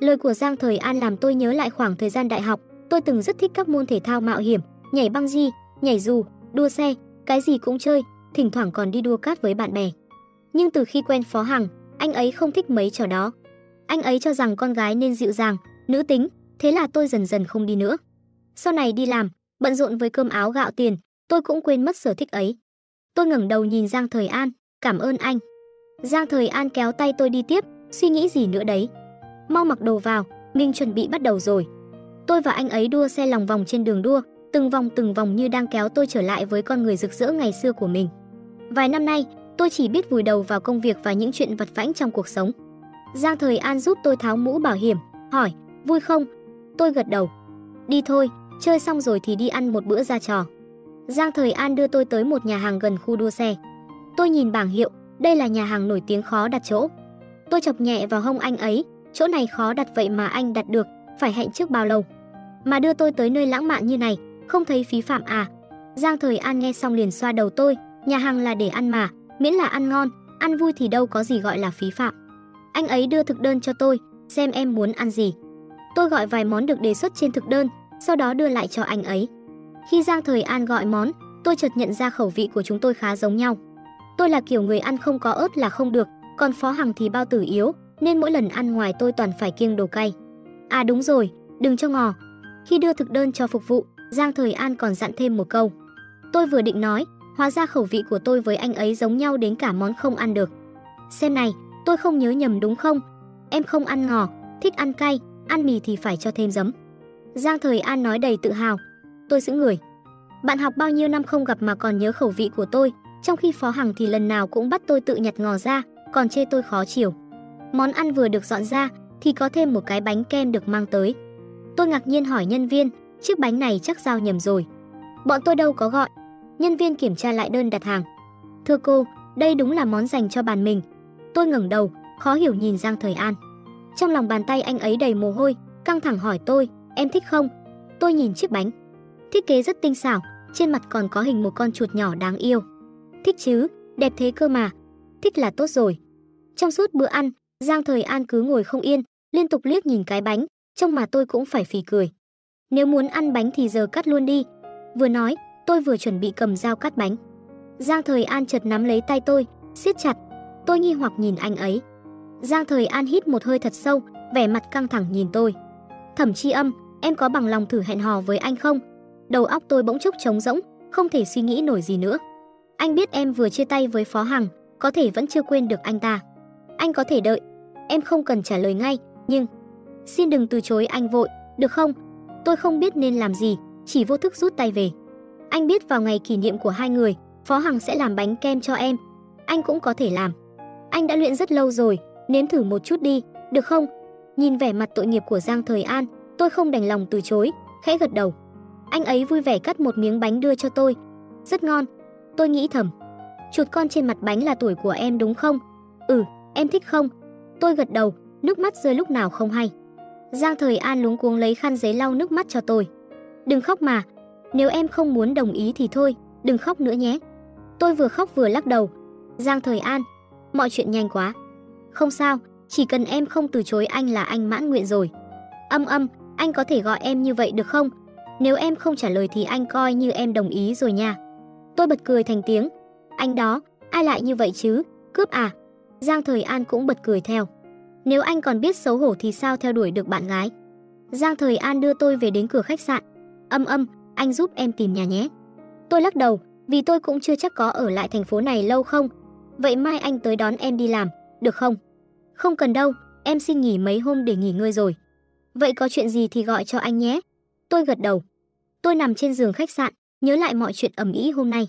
Lời của Giang Thời An làm tôi nhớ lại khoảng thời gian đại học, tôi từng rất thích các môn thể thao mạo hiểm, nhảy băng di, nhảy dù, đua xe, cái gì cũng chơi, thỉnh thoảng còn đi đua cát với bạn bè. Nhưng từ khi quen Phó Hằng, anh ấy không thích mấy trò đó. Anh ấy cho rằng con gái nên dịu dàng, nữ tính, thế là tôi dần dần không đi nữa. Sau này đi làm, bận rộn với cơm áo gạo tiền, tôi cũng quên mất sở thích ấy. Tôi ngẩng đầu nhìn Giang Thời An, cảm ơn anh. Giang Thời An kéo tay tôi đi tiếp, suy nghĩ gì nữa đấy. Mau mặc đồ vào, mình chuẩn bị bắt đầu rồi. Tôi và anh ấy đua xe lòng vòng trên đường đua, từng vòng từng vòng như đang kéo tôi trở lại với con người rực rỡ ngày xưa của mình. Vài năm nay, tôi chỉ biết vùi đầu vào công việc và những chuyện vặt vãnh trong cuộc sống. Giang Thời An giúp tôi tháo mũ bảo hiểm, hỏi, vui không? Tôi gật đầu. Đi thôi, chơi xong rồi thì đi ăn một bữa ra trò. Giang Thời An đưa tôi tới một nhà hàng gần khu đua xe. Tôi nhìn bảng hiệu, đây là nhà hàng nổi tiếng khó đặt chỗ. Tôi chọc nhẹ vào hông anh ấy, chỗ này khó đặt vậy mà anh đặt được, phải hẹn trước bao lâu. Mà đưa tôi tới nơi lãng mạn như này, không thấy phí phạm à? Giang Thời An nghe xong liền xoa đầu tôi, nhà hàng là để ăn mà, miễn là ăn ngon, ăn vui thì đâu có gì gọi là phí phạm. Anh ấy đưa thực đơn cho tôi, xem em muốn ăn gì. Tôi gọi vài món được đề xuất trên thực đơn, sau đó đưa lại cho anh ấy. Khi Giang Thời An gọi món, tôi chợt nhận ra khẩu vị của chúng tôi khá giống nhau. Tôi là kiểu người ăn không có ớt là không được, còn Phó Hằng thì bao tử yếu, nên mỗi lần ăn ngoài tôi toàn phải kiêng đồ cay. À đúng rồi, đừng cho ngò. Khi đưa thực đơn cho phục vụ, Giang Thời An còn dặn thêm một câu. Tôi vừa định nói, hóa ra khẩu vị của tôi với anh ấy giống nhau đến cả món không ăn được. Xem này, tôi không nhớ nhầm đúng không? Em không ăn ngò, thích ăn cay, ăn mì thì phải cho thêm giấm. Giang Thời An nói đầy tự hào. Tôi giữ người. Bạn học bao nhiêu năm không gặp mà còn nhớ khẩu vị của tôi, trong khi Phó Hằng thì lần nào cũng bắt tôi tự nhặt ngò ra, còn chê tôi khó chịu. Món ăn vừa được dọn ra thì có thêm một cái bánh kem được mang tới. Tôi ngạc nhiên hỏi nhân viên, chiếc bánh này chắc giao nhầm rồi. Bọn tôi đâu có gọi. Nhân viên kiểm tra lại đơn đặt hàng. Thưa cô, đây đúng là món dành cho bàn mình. Tôi ngẩng đầu, khó hiểu nhìn Giang Thời An. Trong lòng bàn tay anh ấy đầy mồ hôi, căng thẳng hỏi tôi, em thích không? Tôi nhìn chiếc bánh. Thiết kế rất tinh xảo, trên mặt còn có hình một con chuột nhỏ đáng yêu. Thích chứ, đẹp thế cơ mà. Thích là tốt rồi. Trong suốt bữa ăn, Giang Thời An cứ ngồi không yên, liên tục liếc nhìn cái bánh, trông mà tôi cũng phải phì cười. Nếu muốn ăn bánh thì giờ cắt luôn đi. Vừa nói, tôi vừa chuẩn bị cầm dao cắt bánh. Giang Thời An chợt nắm lấy tay tôi, siết chặt. Tôi nghi hoặc nhìn anh ấy. Giang Thời An hít một hơi thật sâu, vẻ mặt căng thẳng nhìn tôi. Thẩm Chi Âm, em có bằng lòng thử hẹn hò với anh không? Đầu óc tôi bỗng chốc trống rỗng, không thể suy nghĩ nổi gì nữa. Anh biết em vừa chia tay với Phó Hằng, có thể vẫn chưa quên được anh ta. Anh có thể đợi, em không cần trả lời ngay, nhưng xin đừng từ chối anh vội, được không? Tôi không biết nên làm gì, chỉ vô thức rút tay về. Anh biết vào ngày kỷ niệm của hai người, Phó Hằng sẽ làm bánh kem cho em. Anh cũng có thể làm. Anh đã luyện rất lâu rồi, nếm thử một chút đi, được không? Nhìn vẻ mặt tội nghiệp của Giang Thời An, tôi không đành lòng từ chối, khẽ gật đầu. Anh ấy vui vẻ cắt một miếng bánh đưa cho tôi. Rất ngon. Tôi nghĩ thầm. Chuột con trên mặt bánh là tuổi của em đúng không? Ừ, em thích không? Tôi gật đầu, nước mắt rơi lúc nào không hay. Giang Thời An lúng cuống lấy khăn giấy lau nước mắt cho tôi. Đừng khóc mà, nếu em không muốn đồng ý thì thôi, đừng khóc nữa nhé. Tôi vừa khóc vừa lắc đầu. Giang Thời An, mọi chuyện nhanh quá. Không sao, chỉ cần em không từ chối anh là anh mãn nguyện rồi. Âm âm, anh có thể gọi em như vậy được không? Nếu em không trả lời thì anh coi như em đồng ý rồi nha. Tôi bật cười thành tiếng. Anh đó, ai lại như vậy chứ? Cướp à? Giang Thời An cũng bật cười theo. Nếu anh còn biết xấu hổ thì sao theo đuổi được bạn gái? Giang Thời An đưa tôi về đến cửa khách sạn. Âm âm, anh giúp em tìm nhà nhé. Tôi lắc đầu, vì tôi cũng chưa chắc có ở lại thành phố này lâu không. Vậy mai anh tới đón em đi làm, được không? Không cần đâu, em xin nghỉ mấy hôm để nghỉ ngơi rồi. Vậy có chuyện gì thì gọi cho anh nhé. Tôi gật đầu. Tôi nằm trên giường khách sạn, nhớ lại mọi chuyện ẩm ý hôm nay.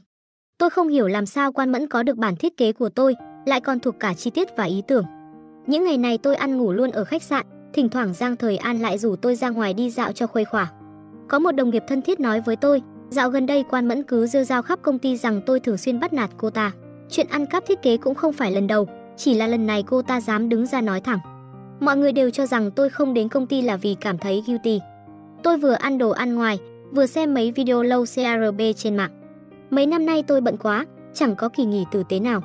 Tôi không hiểu làm sao Quan Mẫn có được bản thiết kế của tôi, lại còn thuộc cả chi tiết và ý tưởng. Những ngày này tôi ăn ngủ luôn ở khách sạn, thỉnh thoảng Giang Thời An lại rủ tôi ra ngoài đi dạo cho khuây khỏa. Có một đồng nghiệp thân thiết nói với tôi, dạo gần đây Quan Mẫn cứ rêu rao khắp công ty rằng tôi thường xuyên bắt nạt cô ta. Chuyện ăn cắp thiết kế cũng không phải lần đầu, chỉ là lần này cô ta dám đứng ra nói thẳng. Mọi người đều cho rằng tôi không đến công ty là vì cảm thấy guilty. Tôi vừa ăn đồ ăn ngoài, vừa xem mấy video lâu CRB trên mạng. Mấy năm nay tôi bận quá, chẳng có kỳ nghỉ tử tế nào.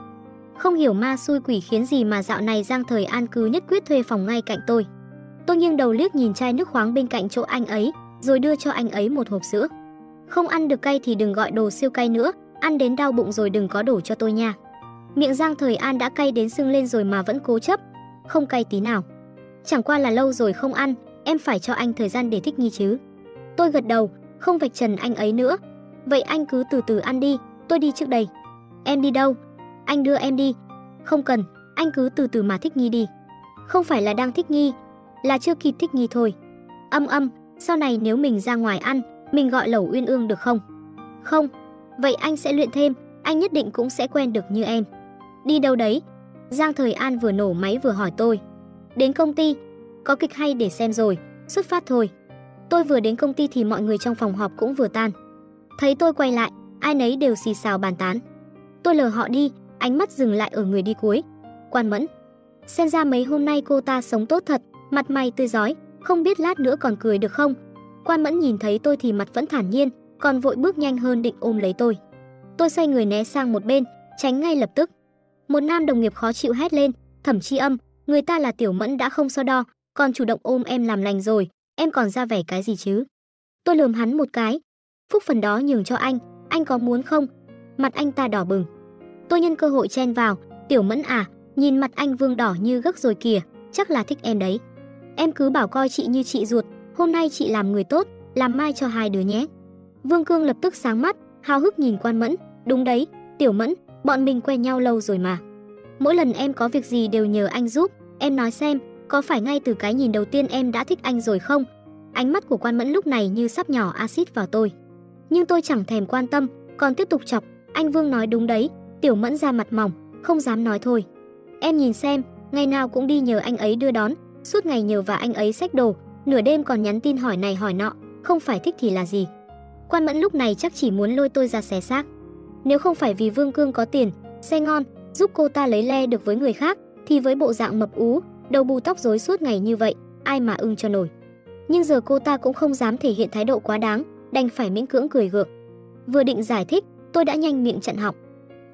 Không hiểu ma xui quỷ khiến gì mà dạo này Giang Thời An cứ nhất quyết thuê phòng ngay cạnh tôi. Tôi nghiêng đầu liếc nhìn chai nước khoáng bên cạnh chỗ anh ấy, rồi đưa cho anh ấy một hộp sữa. Không ăn được cay thì đừng gọi đồ siêu cay nữa, ăn đến đau bụng rồi đừng có đổ cho tôi nha. Miệng Giang Thời An đã cay đến sưng lên rồi mà vẫn cố chấp, không cay tí nào. Chẳng qua là lâu rồi không ăn, em phải cho anh thời gian để thích nghi chứ. Tôi gật đầu, không vạch trần anh ấy nữa. Vậy anh cứ từ từ ăn đi, tôi đi trước đây. Em đi đâu? Anh đưa em đi. Không cần, anh cứ từ từ mà thích nghi đi. Không phải là đang thích nghi, là chưa kịp thích nghi thôi. Âm âm, sau này nếu mình ra ngoài ăn, mình gọi lẩu uyên ương được không? Không, vậy anh sẽ luyện thêm, anh nhất định cũng sẽ quen được như em. Đi đâu đấy? Giang Thời An vừa nổ máy vừa hỏi tôi. Đến công ty, có kịch hay để xem rồi, xuất phát thôi. Tôi vừa đến công ty thì mọi người trong phòng họp cũng vừa tan. Thấy tôi quay lại, ai nấy đều xì xào bàn tán. Tôi lờ họ đi, ánh mắt dừng lại ở người đi cuối. Quan Mẫn. Xem ra mấy hôm nay cô ta sống tốt thật, mặt mày tươi giói không biết lát nữa còn cười được không. Quan Mẫn nhìn thấy tôi thì mặt vẫn thản nhiên, còn vội bước nhanh hơn định ôm lấy tôi. Tôi xoay người né sang một bên, tránh ngay lập tức. Một nam đồng nghiệp khó chịu hét lên, "Thẩm Chi Âm, người ta là Tiểu Mẫn đã không so đo, còn chủ động ôm em làm lành rồi, em còn ra vẻ cái gì chứ?" Tôi lườm hắn một cái. "Phúc phần đó nhường cho anh, anh có muốn không?" Mặt anh ta đỏ bừng. Tôi nhân cơ hội chen vào, "Tiểu Mẫn à, nhìn mặt anh Vương đỏ như gấc rồi kìa, chắc là thích em đấy. Em cứ bảo coi chị như chị ruột, hôm nay chị làm người tốt, làm mai cho hai đứa nhé." Vương Cương lập tức sáng mắt, hào hức nhìn Quan Mẫn, "Đúng đấy, Tiểu Mẫn, bọn mình quen nhau lâu rồi mà. Mỗi lần em có việc gì đều nhờ anh giúp, em nói xem, có phải ngay từ cái nhìn đầu tiên em đã thích anh rồi không?" Ánh mắt của Quan Mẫn lúc này như sắp nhỏ axit vào tôi. Nhưng tôi chẳng thèm quan tâm, còn tiếp tục chọc, "Anh Vương nói đúng đấy." Tiểu Mẫn ra mặt mỏng, không dám nói thôi. "Em nhìn xem, ngày nào cũng đi nhờ anh ấy đưa đón, suốt ngày nhờ và anh ấy xách đồ, nửa đêm còn nhắn tin hỏi này hỏi nọ, không phải thích thì là gì?" Quan Mẫn lúc này chắc chỉ muốn lôi tôi ra xé xác. Nếu không phải vì Vương Cương có tiền, xe ngon, giúp cô ta lấy le được với người khác, thì với bộ dạng mập ú, đầu bù tóc rối suốt ngày như vậy, ai mà ưng cho nổi. Nhưng giờ cô ta cũng không dám thể hiện thái độ quá đáng, đành phải miễn cưỡng cười gượng. Vừa định giải thích, tôi đã nhanh miệng chặn họng.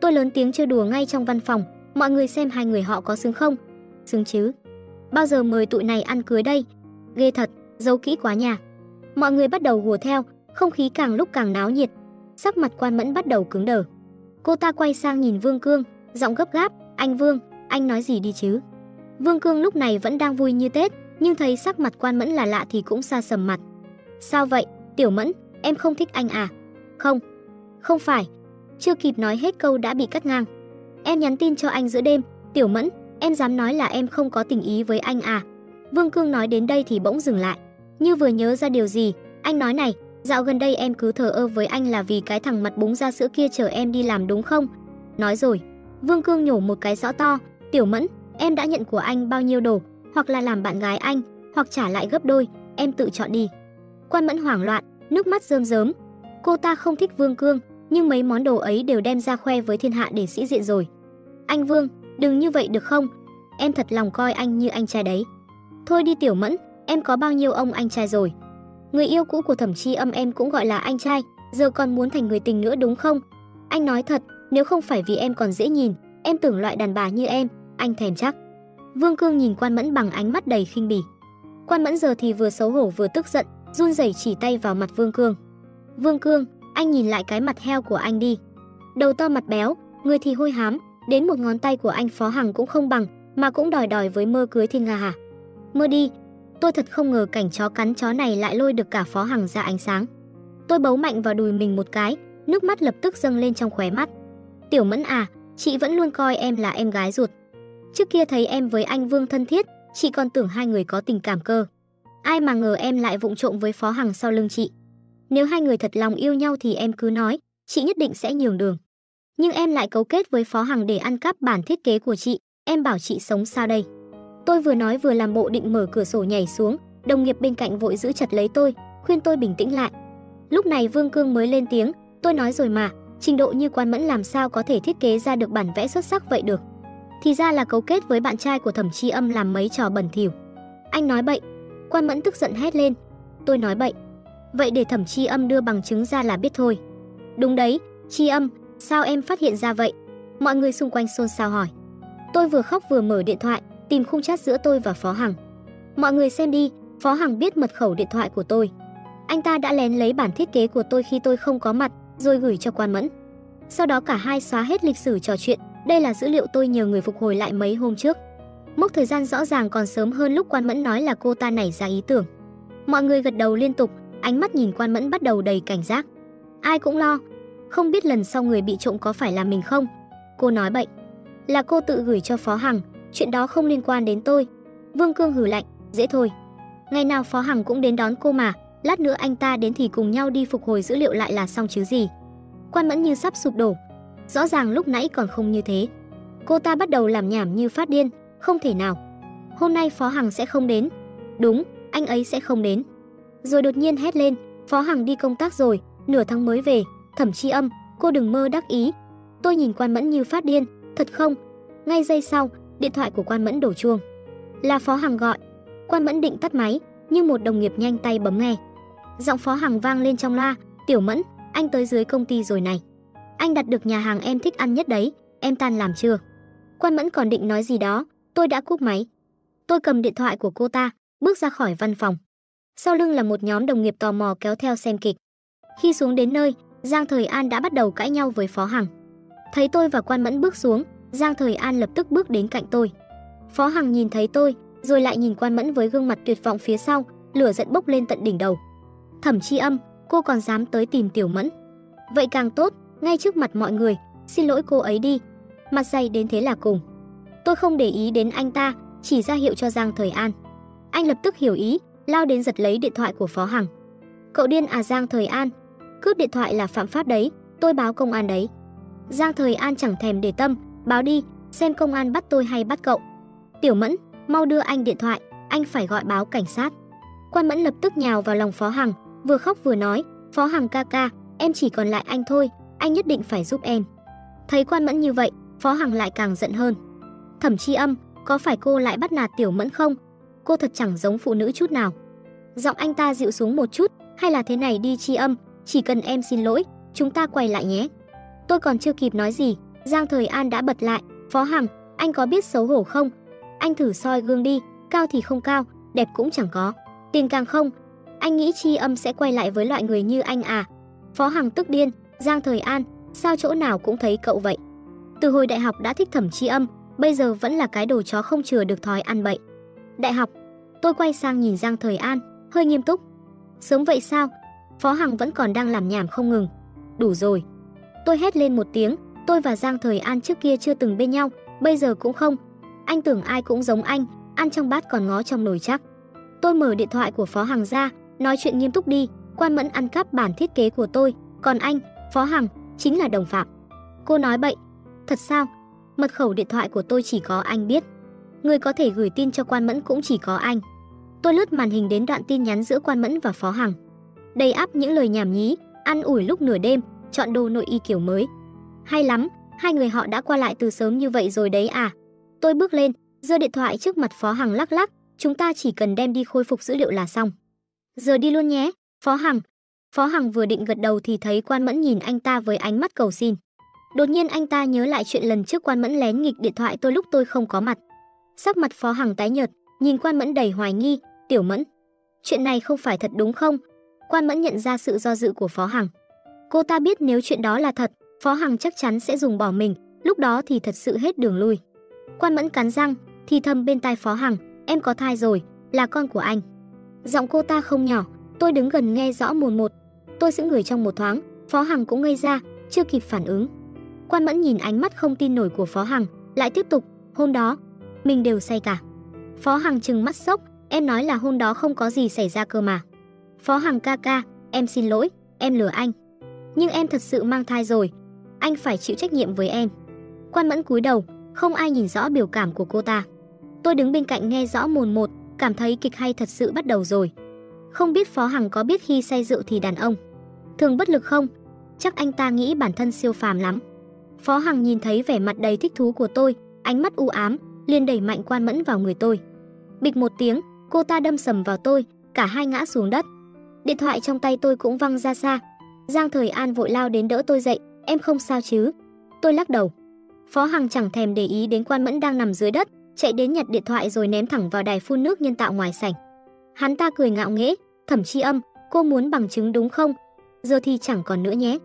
Tôi lớn tiếng chơi đùa ngay trong văn phòng, mọi người xem hai người họ có xứng không? Xứng chứ. Bao giờ mời tụi này ăn cưới đây? Ghê thật, giấu kỹ quá nhà. Mọi người bắt đầu hùa theo, không khí càng lúc càng náo nhiệt. Sắc mặt Quan Mẫn bắt đầu cứng đờ. Cô ta quay sang nhìn Vương Cương, giọng gấp gáp, "Anh Vương, anh nói gì đi chứ?" Vương Cương lúc này vẫn đang vui như Tết, nhưng thấy sắc mặt Quan Mẫn là lạ thì cũng xa sầm mặt. "Sao vậy, Tiểu Mẫn, em không thích anh à?" "Không, không phải." Chưa kịp nói hết câu đã bị cắt ngang. "Em nhắn tin cho anh giữa đêm, Tiểu Mẫn, em dám nói là em không có tình ý với anh à?" Vương Cương nói đến đây thì bỗng dừng lại, như vừa nhớ ra điều gì, anh nói này, Dạo gần đây em cứ thờ ơ với anh là vì cái thằng mặt búng ra sữa kia chờ em đi làm đúng không? Nói rồi, Vương Cương nhổ một cái rõ to, "Tiểu Mẫn, em đã nhận của anh bao nhiêu đồ, hoặc là làm bạn gái anh, hoặc trả lại gấp đôi, em tự chọn đi." Quan Mẫn hoảng loạn, nước mắt rơm rớm. Cô ta không thích Vương Cương, nhưng mấy món đồ ấy đều đem ra khoe với thiên hạ để sĩ diện rồi. "Anh Vương, đừng như vậy được không? Em thật lòng coi anh như anh trai đấy." "Thôi đi Tiểu Mẫn, em có bao nhiêu ông anh trai rồi?" Người yêu cũ của Thẩm Chi Âm em cũng gọi là anh trai, giờ còn muốn thành người tình nữa đúng không? Anh nói thật, nếu không phải vì em còn dễ nhìn, em tưởng loại đàn bà như em, anh thèm chắc. Vương Cương nhìn Quan Mẫn bằng ánh mắt đầy khinh bỉ. Quan Mẫn giờ thì vừa xấu hổ vừa tức giận, run rẩy chỉ tay vào mặt Vương Cương. "Vương Cương, anh nhìn lại cái mặt heo của anh đi. Đầu to mặt béo, người thì hôi hám, đến một ngón tay của anh Phó Hằng cũng không bằng, mà cũng đòi đòi với mơ cưới Thiên Nga hả? Mơ đi, Tôi thật không ngờ cảnh chó cắn chó này lại lôi được cả Phó Hằng ra ánh sáng. Tôi bấu mạnh vào đùi mình một cái, nước mắt lập tức dâng lên trong khóe mắt. Tiểu Mẫn à, chị vẫn luôn coi em là em gái ruột. Trước kia thấy em với anh Vương thân thiết, chị còn tưởng hai người có tình cảm cơ. Ai mà ngờ em lại vụng trộm với Phó Hằng sau lưng chị. Nếu hai người thật lòng yêu nhau thì em cứ nói, chị nhất định sẽ nhường đường. Nhưng em lại cấu kết với Phó Hằng để ăn cắp bản thiết kế của chị, em bảo chị sống sao đây? Tôi vừa nói vừa làm bộ định mở cửa sổ nhảy xuống, đồng nghiệp bên cạnh vội giữ chặt lấy tôi, khuyên tôi bình tĩnh lại. Lúc này Vương Cương mới lên tiếng, tôi nói rồi mà, trình độ như Quan Mẫn làm sao có thể thiết kế ra được bản vẽ xuất sắc vậy được. Thì ra là cấu kết với bạn trai của Thẩm Chi Âm làm mấy trò bẩn thỉu. Anh nói bậy. Quan Mẫn tức giận hét lên. Tôi nói bậy. Vậy để Thẩm Chi Âm đưa bằng chứng ra là biết thôi. Đúng đấy, Chi Âm, sao em phát hiện ra vậy? Mọi người xung quanh xôn xao hỏi. Tôi vừa khóc vừa mở điện thoại, tìm khung chat giữa tôi và Phó Hằng. Mọi người xem đi, Phó Hằng biết mật khẩu điện thoại của tôi. Anh ta đã lén lấy bản thiết kế của tôi khi tôi không có mặt, rồi gửi cho Quan Mẫn. Sau đó cả hai xóa hết lịch sử trò chuyện, đây là dữ liệu tôi nhờ người phục hồi lại mấy hôm trước. Mốc thời gian rõ ràng còn sớm hơn lúc Quan Mẫn nói là cô ta nảy ra ý tưởng. Mọi người gật đầu liên tục, ánh mắt nhìn Quan Mẫn bắt đầu đầy cảnh giác. Ai cũng lo, không biết lần sau người bị trộm có phải là mình không? Cô nói bậy. Là cô tự gửi cho Phó Hằng, chuyện đó không liên quan đến tôi. Vương Cương hừ lạnh, dễ thôi. Ngày nào Phó Hằng cũng đến đón cô mà, lát nữa anh ta đến thì cùng nhau đi phục hồi dữ liệu lại là xong chứ gì. Quan Mẫn như sắp sụp đổ. Rõ ràng lúc nãy còn không như thế. Cô ta bắt đầu làm nhảm như phát điên, không thể nào. Hôm nay Phó Hằng sẽ không đến. Đúng, anh ấy sẽ không đến. Rồi đột nhiên hét lên, Phó Hằng đi công tác rồi, nửa tháng mới về, Thẩm Chi Âm, Cô đừng mơ đắc ý. Tôi nhìn Quan Mẫn như phát điên, thật không? Ngay giây sau, điện thoại của Quan Mẫn đổ chuông. Là Phó Hằng gọi. Quan Mẫn định tắt máy, nhưng một đồng nghiệp nhanh tay bấm nghe. Giọng Phó Hằng vang lên trong loa, "Tiểu Mẫn, anh tới dưới công ty rồi này. Anh đặt được nhà hàng em thích ăn nhất đấy, em tan làm chưa?" Quan Mẫn còn định nói gì đó, tôi đã cúp máy. Tôi cầm điện thoại của cô ta, bước ra khỏi văn phòng. Sau lưng là một nhóm đồng nghiệp tò mò kéo theo xem kịch. Khi xuống đến nơi, Giang Thời An đã bắt đầu cãi nhau với Phó Hằng. Thấy tôi và Quan Mẫn bước xuống, Giang Thời An lập tức bước đến cạnh tôi. Phó Hằng nhìn thấy tôi, rồi lại nhìn Quan Mẫn với gương mặt tuyệt vọng phía sau, lửa giận bốc lên tận đỉnh đầu. Thẩm Chi Âm, cô còn dám tới tìm Tiểu Mẫn. Vậy càng tốt, ngay trước mặt mọi người, xin lỗi cô ấy đi. Mặt dày đến thế là cùng. Tôi không để ý đến anh ta, chỉ ra hiệu cho Giang Thời An. Anh lập tức hiểu ý, lao đến giật lấy điện thoại của Phó Hằng. Cậu điên à Giang Thời An, cướp điện thoại là phạm pháp đấy, tôi báo công an đấy. Giang Thời An chẳng thèm để tâm, báo đi, xem công an bắt tôi hay bắt cậu. Tiểu Mẫn, mau đưa anh điện thoại, anh phải gọi báo cảnh sát. Quan Mẫn lập tức nhào vào lòng Phó Hằng, vừa khóc vừa nói, Phó Hằng ca ca, em chỉ còn lại anh thôi, anh nhất định phải giúp em. Thấy Quan Mẫn như vậy, Phó Hằng lại càng giận hơn. Thẩm Chi Âm, có phải cô lại bắt nạt Tiểu Mẫn không? Cô thật chẳng giống phụ nữ chút nào. Giọng anh ta dịu xuống một chút, hay là thế này đi Chi Âm, chỉ cần em xin lỗi, chúng ta quay lại nhé. Tôi còn chưa kịp nói gì, Giang Thời An đã bật lại, "Phó Hằng, anh có biết xấu hổ không? Anh thử soi gương đi, cao thì không cao, đẹp cũng chẳng có, tiền càng không. Anh nghĩ Chi Âm sẽ quay lại với loại người như anh à?" Phó Hằng tức điên, "Giang Thời An, sao chỗ nào cũng thấy cậu vậy? Từ hồi đại học đã thích Thẩm Chi Âm, bây giờ vẫn là cái đồ chó không chừa được thói ăn bậy." Đại học, tôi quay sang nhìn Giang Thời An, hơi nghiêm túc. "Sớm vậy sao?" Phó Hằng vẫn còn đang làm nhảm không ngừng. "Đủ rồi." Tôi hét lên một tiếng, tôi và Giang Thời An trước kia chưa từng bên nhau, bây giờ cũng không. Anh tưởng ai cũng giống anh, ăn trong bát còn ngó trong nồi chắc. Tôi mở điện thoại của Phó Hằng ra, nói chuyện nghiêm túc đi, Quan Mẫn ăn cắp bản thiết kế của tôi, còn anh, Phó Hằng, chính là đồng phạm. Cô nói bậy. Thật sao? Mật khẩu điện thoại của tôi chỉ có anh biết. Người có thể gửi tin cho Quan Mẫn cũng chỉ có anh. Tôi lướt màn hình đến đoạn tin nhắn giữa Quan Mẫn và Phó Hằng. Đầy áp những lời nhảm nhí, ăn ủi lúc nửa đêm, chọn đồ nội y kiểu mới. Hay lắm, hai người họ đã qua lại từ sớm như vậy rồi đấy à. Tôi bước lên, giơ điện thoại trước mặt Phó Hằng lắc lắc, chúng ta chỉ cần đem đi khôi phục dữ liệu là xong. Giờ đi luôn nhé, Phó Hằng. Phó Hằng vừa định gật đầu thì thấy Quan Mẫn nhìn anh ta với ánh mắt cầu xin. Đột nhiên anh ta nhớ lại chuyện lần trước Quan Mẫn lén nghịch điện thoại tôi lúc tôi không có mặt. Sắc mặt Phó Hằng tái nhợt, nhìn Quan Mẫn đầy hoài nghi, "Tiểu Mẫn, chuyện này không phải thật đúng không?" Quan Mẫn nhận ra sự do dự của Phó Hằng. Cô ta biết nếu chuyện đó là thật, Phó Hằng chắc chắn sẽ dùng bỏ mình, lúc đó thì thật sự hết đường lui. Quan Mẫn cắn răng, thì thầm bên tai Phó Hằng, em có thai rồi, là con của anh. Giọng cô ta không nhỏ, tôi đứng gần nghe rõ mồn một. Tôi giữ người trong một thoáng, Phó Hằng cũng ngây ra, chưa kịp phản ứng. Quan Mẫn nhìn ánh mắt không tin nổi của Phó Hằng, lại tiếp tục, hôm đó, mình đều say cả. Phó Hằng trừng mắt sốc, em nói là hôm đó không có gì xảy ra cơ mà. Phó Hằng ca ca, em xin lỗi, em lừa anh. Nhưng em thật sự mang thai rồi, anh phải chịu trách nhiệm với em. Quan Mẫn cúi đầu, không ai nhìn rõ biểu cảm của cô ta. Tôi đứng bên cạnh nghe rõ mồn một, cảm thấy kịch hay thật sự bắt đầu rồi. Không biết Phó Hằng có biết khi say rượu thì đàn ông thường bất lực không? Chắc anh ta nghĩ bản thân siêu phàm lắm. Phó Hằng nhìn thấy vẻ mặt đầy thích thú của tôi, ánh mắt u ám, liền đẩy mạnh Quan Mẫn vào người tôi. Bịch một tiếng, cô ta đâm sầm vào tôi, cả hai ngã xuống đất. Điện thoại trong tay tôi cũng văng ra xa. Giang Thời An vội lao đến đỡ tôi dậy, em không sao chứ? Tôi lắc đầu. Phó Hằng chẳng thèm để ý đến Quan Mẫn đang nằm dưới đất, chạy đến nhặt điện thoại rồi ném thẳng vào đài phun nước nhân tạo ngoài sảnh. Hắn ta cười ngạo nghễ, "Thẩm Chi Âm, cô muốn bằng chứng đúng không? Giờ thì chẳng còn nữa nhé."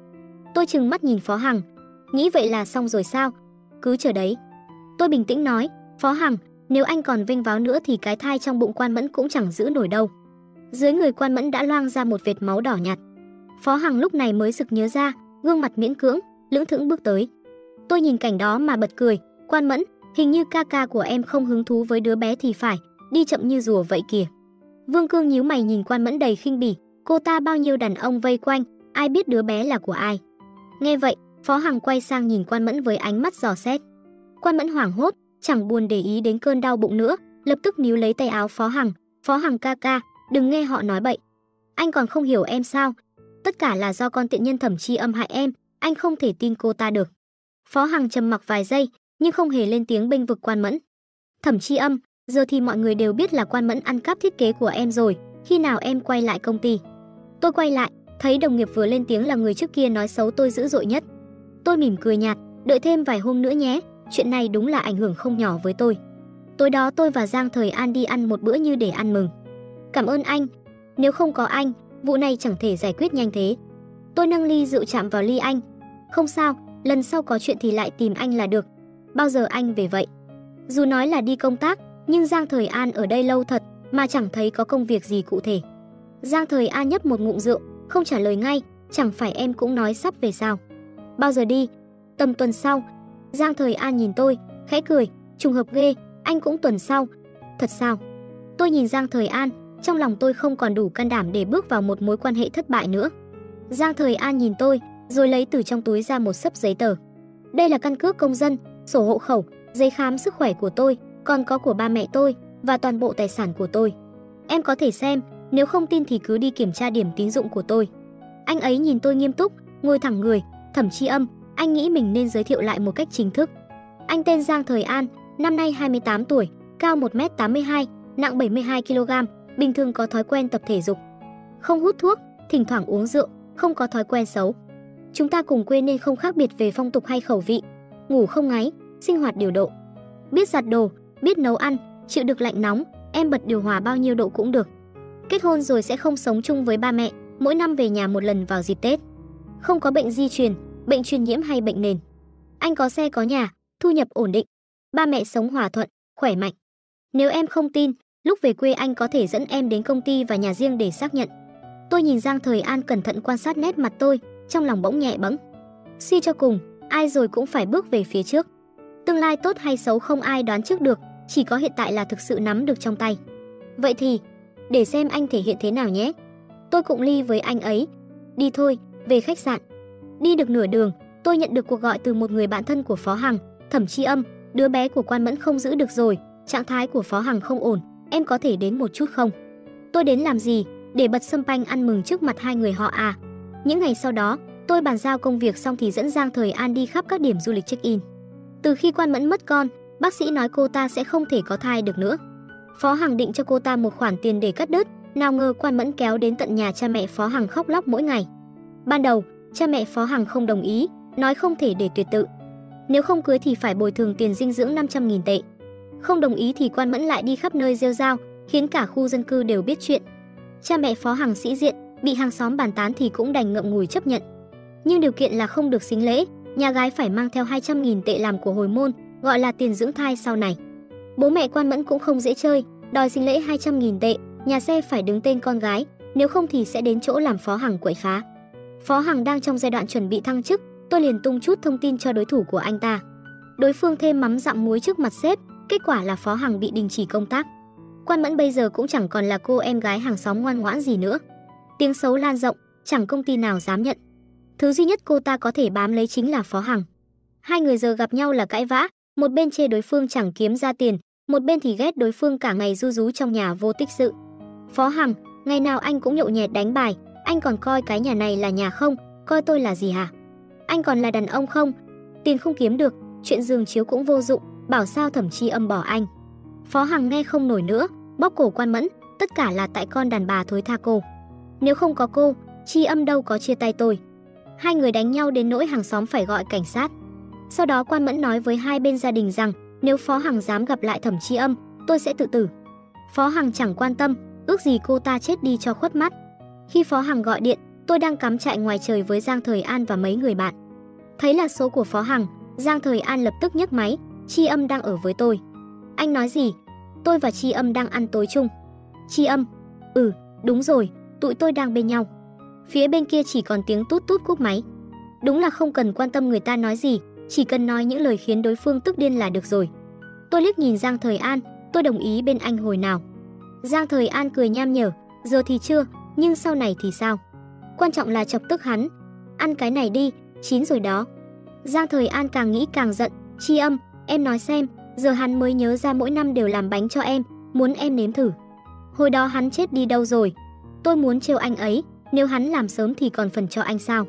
Tôi trừng mắt nhìn Phó Hằng, nghĩ vậy là xong rồi sao? Cứ chờ đấy. Tôi bình tĩnh nói, "Phó Hằng, nếu anh còn vênh váo nữa thì cái thai trong bụng Quan Mẫn cũng chẳng giữ nổi đâu." Dưới người Quan Mẫn đã loang ra một vệt máu đỏ nhạt. Phó Hằng lúc này mới sực nhớ ra, gương mặt miễn cưỡng, lưỡng thững bước tới. Tôi nhìn cảnh đó mà bật cười, "Quan Mẫn, hình như ca ca của em không hứng thú với đứa bé thì phải, đi chậm như rùa vậy kìa." Vương Cương nhíu mày nhìn Quan Mẫn đầy khinh bỉ, cô ta bao nhiêu đàn ông vây quanh, ai biết đứa bé là của ai. Nghe vậy, Phó Hằng quay sang nhìn Quan Mẫn với ánh mắt dò xét. Quan Mẫn hoảng hốt, chẳng buồn để ý đến cơn đau bụng nữa, lập tức níu lấy tay áo Phó Hằng, "Phó Hằng ca ca, đừng nghe họ nói bậy. Anh còn không hiểu em sao? Tất cả là do con tiện nhân Thẩm Chi Âm hại em, anh không thể tin cô ta được. Phó Hằng trầm mặc vài giây, nhưng không hề lên tiếng bênh vực Quan Mẫn. Thẩm Chi Âm, giờ thì mọi người đều biết là Quan Mẫn ăn cắp thiết kế của em rồi, khi nào em quay lại công ty? Tôi quay lại, thấy đồng nghiệp vừa lên tiếng là người trước kia nói xấu tôi dữ dội nhất. Tôi mỉm cười nhạt, đợi thêm vài hôm nữa nhé, chuyện này đúng là ảnh hưởng không nhỏ với tôi. Tối đó tôi và Giang Thời An đi ăn một bữa như để ăn mừng. Cảm ơn anh, nếu không có anh, vụ này chẳng thể giải quyết nhanh thế. Tôi nâng ly rượu chạm vào ly anh. Không sao, lần sau có chuyện thì lại tìm anh là được. Bao giờ anh về vậy? Dù nói là đi công tác, nhưng Giang Thời An ở đây lâu thật mà chẳng thấy có công việc gì cụ thể. Giang Thời An nhấp một ngụm rượu, không trả lời ngay, chẳng phải em cũng nói sắp về sao? Bao giờ đi? Tầm tuần sau. Giang Thời An nhìn tôi, khẽ cười, trùng hợp ghê, anh cũng tuần sau. Thật sao? Tôi nhìn Giang Thời An, trong lòng tôi không còn đủ can đảm để bước vào một mối quan hệ thất bại nữa. Giang Thời An nhìn tôi, rồi lấy từ trong túi ra một sấp giấy tờ. Đây là căn cước công dân, sổ hộ khẩu, giấy khám sức khỏe của tôi, còn có của ba mẹ tôi và toàn bộ tài sản của tôi. Em có thể xem, nếu không tin thì cứ đi kiểm tra điểm tín dụng của tôi. Anh ấy nhìn tôi nghiêm túc, ngồi thẳng người, thẩm chi âm, anh nghĩ mình nên giới thiệu lại một cách chính thức. Anh tên Giang Thời An, năm nay 28 tuổi, cao 1m82, nặng 72 kg, bình thường có thói quen tập thể dục. Không hút thuốc, thỉnh thoảng uống rượu, không có thói quen xấu. Chúng ta cùng quê nên không khác biệt về phong tục hay khẩu vị. Ngủ không ngáy, sinh hoạt điều độ. Biết giặt đồ, biết nấu ăn, chịu được lạnh nóng, em bật điều hòa bao nhiêu độ cũng được. Kết hôn rồi sẽ không sống chung với ba mẹ, mỗi năm về nhà một lần vào dịp Tết. Không có bệnh di truyền, bệnh truyền nhiễm hay bệnh nền. Anh có xe có nhà, thu nhập ổn định. Ba mẹ sống hòa thuận, khỏe mạnh. Nếu em không tin, lúc về quê anh có thể dẫn em đến công ty và nhà riêng để xác nhận. Tôi nhìn Giang Thời An cẩn thận quan sát nét mặt tôi, trong lòng bỗng nhẹ bẫng. Suy cho cùng, ai rồi cũng phải bước về phía trước. Tương lai tốt hay xấu không ai đoán trước được, chỉ có hiện tại là thực sự nắm được trong tay. Vậy thì, để xem anh thể hiện thế nào nhé. Tôi cũng ly với anh ấy. Đi thôi, về khách sạn. Đi được nửa đường, tôi nhận được cuộc gọi từ một người bạn thân của Phó Hằng, Thẩm Chi Âm, đứa bé của Quan Mẫn không giữ được rồi, trạng thái của Phó Hằng không ổn, em có thể đến một chút không? Tôi đến làm gì? Để bật sâm panh ăn mừng trước mặt hai người họ à? Những ngày sau đó, tôi bàn giao công việc xong thì dẫn Giang Thời An đi khắp các điểm du lịch check-in. Từ khi Quan Mẫn mất con, bác sĩ nói cô ta sẽ không thể có thai được nữa. Phó Hằng định cho cô ta một khoản tiền để cắt đứt, nào ngờ Quan Mẫn kéo đến tận nhà cha mẹ Phó Hằng khóc lóc mỗi ngày. Ban đầu, cha mẹ Phó Hằng không đồng ý, nói không thể để tuyệt tự. Nếu không cưới thì phải bồi thường tiền dinh dưỡng 500.000 tệ. Không đồng ý thì Quan Mẫn lại đi khắp nơi rêu rao, khiến cả khu dân cư đều biết chuyện. Cha mẹ Phó hàng sĩ diện, bị hàng xóm bàn tán thì cũng đành ngậm ngùi chấp nhận. Nhưng điều kiện là không được xính lễ, nhà gái phải mang theo 200.000 tệ làm của hồi môn, gọi là tiền dưỡng thai sau này. Bố mẹ Quan Mẫn cũng không dễ chơi, đòi xính lễ 200.000 tệ, nhà xe phải đứng tên con gái, nếu không thì sẽ đến chỗ làm Phó hàng quậy phá. Phó hàng đang trong giai đoạn chuẩn bị thăng chức, tôi liền tung chút thông tin cho đối thủ của anh ta. Đối phương thêm mắm dặm muối trước mặt sếp, kết quả là Phó Hằng bị đình chỉ công tác. Quan Mẫn bây giờ cũng chẳng còn là cô em gái hàng xóm ngoan ngoãn gì nữa. Tiếng xấu lan rộng, chẳng công ty nào dám nhận. Thứ duy nhất cô ta có thể bám lấy chính là Phó Hằng. Hai người giờ gặp nhau là cãi vã, một bên chê đối phương chẳng kiếm ra tiền, một bên thì ghét đối phương cả ngày du rú trong nhà vô tích sự. Phó Hằng, ngày nào anh cũng nhậu nhẹt đánh bài, anh còn coi cái nhà này là nhà không, coi tôi là gì hả? Anh còn là đàn ông không? Tiền không kiếm được, chuyện giường chiếu cũng vô dụng, bảo sao thẩm chi âm bỏ anh. Phó Hằng nghe không nổi nữa, bóp cổ quan mẫn, tất cả là tại con đàn bà thối tha cô. Nếu không có cô, chi âm đâu có chia tay tôi. Hai người đánh nhau đến nỗi hàng xóm phải gọi cảnh sát. Sau đó quan mẫn nói với hai bên gia đình rằng nếu Phó Hằng dám gặp lại thẩm chi âm, tôi sẽ tự tử. Phó Hằng chẳng quan tâm, ước gì cô ta chết đi cho khuất mắt. Khi Phó Hằng gọi điện, tôi đang cắm trại ngoài trời với Giang Thời An và mấy người bạn. Thấy là số của Phó Hằng, Giang Thời An lập tức nhấc máy, Chi Âm đang ở với tôi. Anh nói gì? Tôi và Chi Âm đang ăn tối chung. Chi Âm, ừ, đúng rồi, tụi tôi đang bên nhau. Phía bên kia chỉ còn tiếng tút tút cúp máy. Đúng là không cần quan tâm người ta nói gì, chỉ cần nói những lời khiến đối phương tức điên là được rồi. Tôi liếc nhìn Giang Thời An, tôi đồng ý bên anh hồi nào. Giang Thời An cười nham nhở, giờ thì chưa, nhưng sau này thì sao? Quan trọng là chọc tức hắn. Ăn cái này đi, chín rồi đó. Giang Thời An càng nghĩ càng giận, chi âm, em nói xem, giờ hắn mới nhớ ra mỗi năm đều làm bánh cho em, muốn em nếm thử. Hồi đó hắn chết đi đâu rồi? Tôi muốn trêu anh ấy, nếu hắn làm sớm thì còn phần cho anh sao?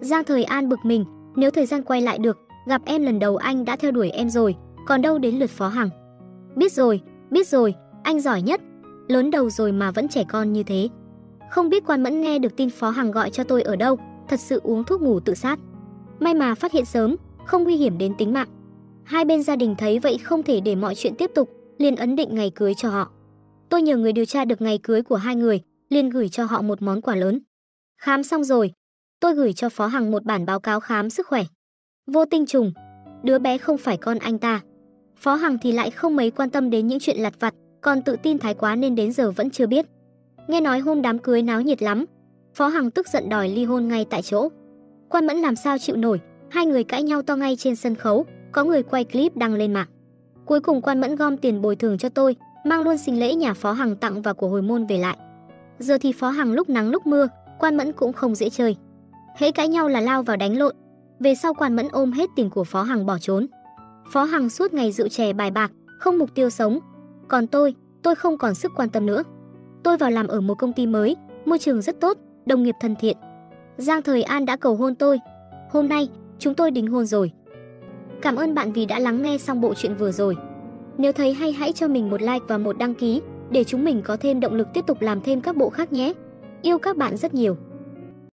Giang Thời An bực mình, nếu thời gian quay lại được, gặp em lần đầu anh đã theo đuổi em rồi, còn đâu đến lượt Phó Hằng. Biết rồi, biết rồi, anh giỏi nhất. Lớn đầu rồi mà vẫn trẻ con như thế. Không biết Quan Mẫn nghe được tin Phó Hằng gọi cho tôi ở đâu, thật sự uống thuốc ngủ tự sát. May mà phát hiện sớm, không nguy hiểm đến tính mạng. Hai bên gia đình thấy vậy không thể để mọi chuyện tiếp tục, liền ấn định ngày cưới cho họ. Tôi nhờ người điều tra được ngày cưới của hai người, liền gửi cho họ một món quà lớn. Khám xong rồi, tôi gửi cho Phó Hằng một bản báo cáo khám sức khỏe. Vô tinh trùng, đứa bé không phải con anh ta. Phó Hằng thì lại không mấy quan tâm đến những chuyện lặt vặt, còn tự tin thái quá nên đến giờ vẫn chưa biết. Nghe nói hôm đám cưới náo nhiệt lắm, Phó Hằng tức giận đòi ly hôn ngay tại chỗ. Quan Mẫn làm sao chịu nổi, hai người cãi nhau to ngay trên sân khấu, có người quay clip đăng lên mạng. Cuối cùng Quan Mẫn gom tiền bồi thường cho tôi, mang luôn sinh lễ nhà Phó Hằng tặng và của hồi môn về lại. Giờ thì Phó Hằng lúc nắng lúc mưa, Quan Mẫn cũng không dễ chơi. Hễ cãi nhau là lao vào đánh lộn. Về sau Quan Mẫn ôm hết tiền của Phó Hằng bỏ trốn. Phó Hằng suốt ngày rượu chè bài bạc, không mục tiêu sống. Còn tôi, tôi không còn sức quan tâm nữa. Tôi vào làm ở một công ty mới, môi trường rất tốt, đồng nghiệp thân thiện. Giang Thời An đã cầu hôn tôi. Hôm nay, chúng tôi đính hôn rồi. Cảm ơn bạn vì đã lắng nghe xong bộ truyện vừa rồi. Nếu thấy hay, hãy cho mình một like và một đăng ký để chúng mình có thêm động lực tiếp tục làm thêm các bộ khác nhé. Yêu các bạn rất nhiều.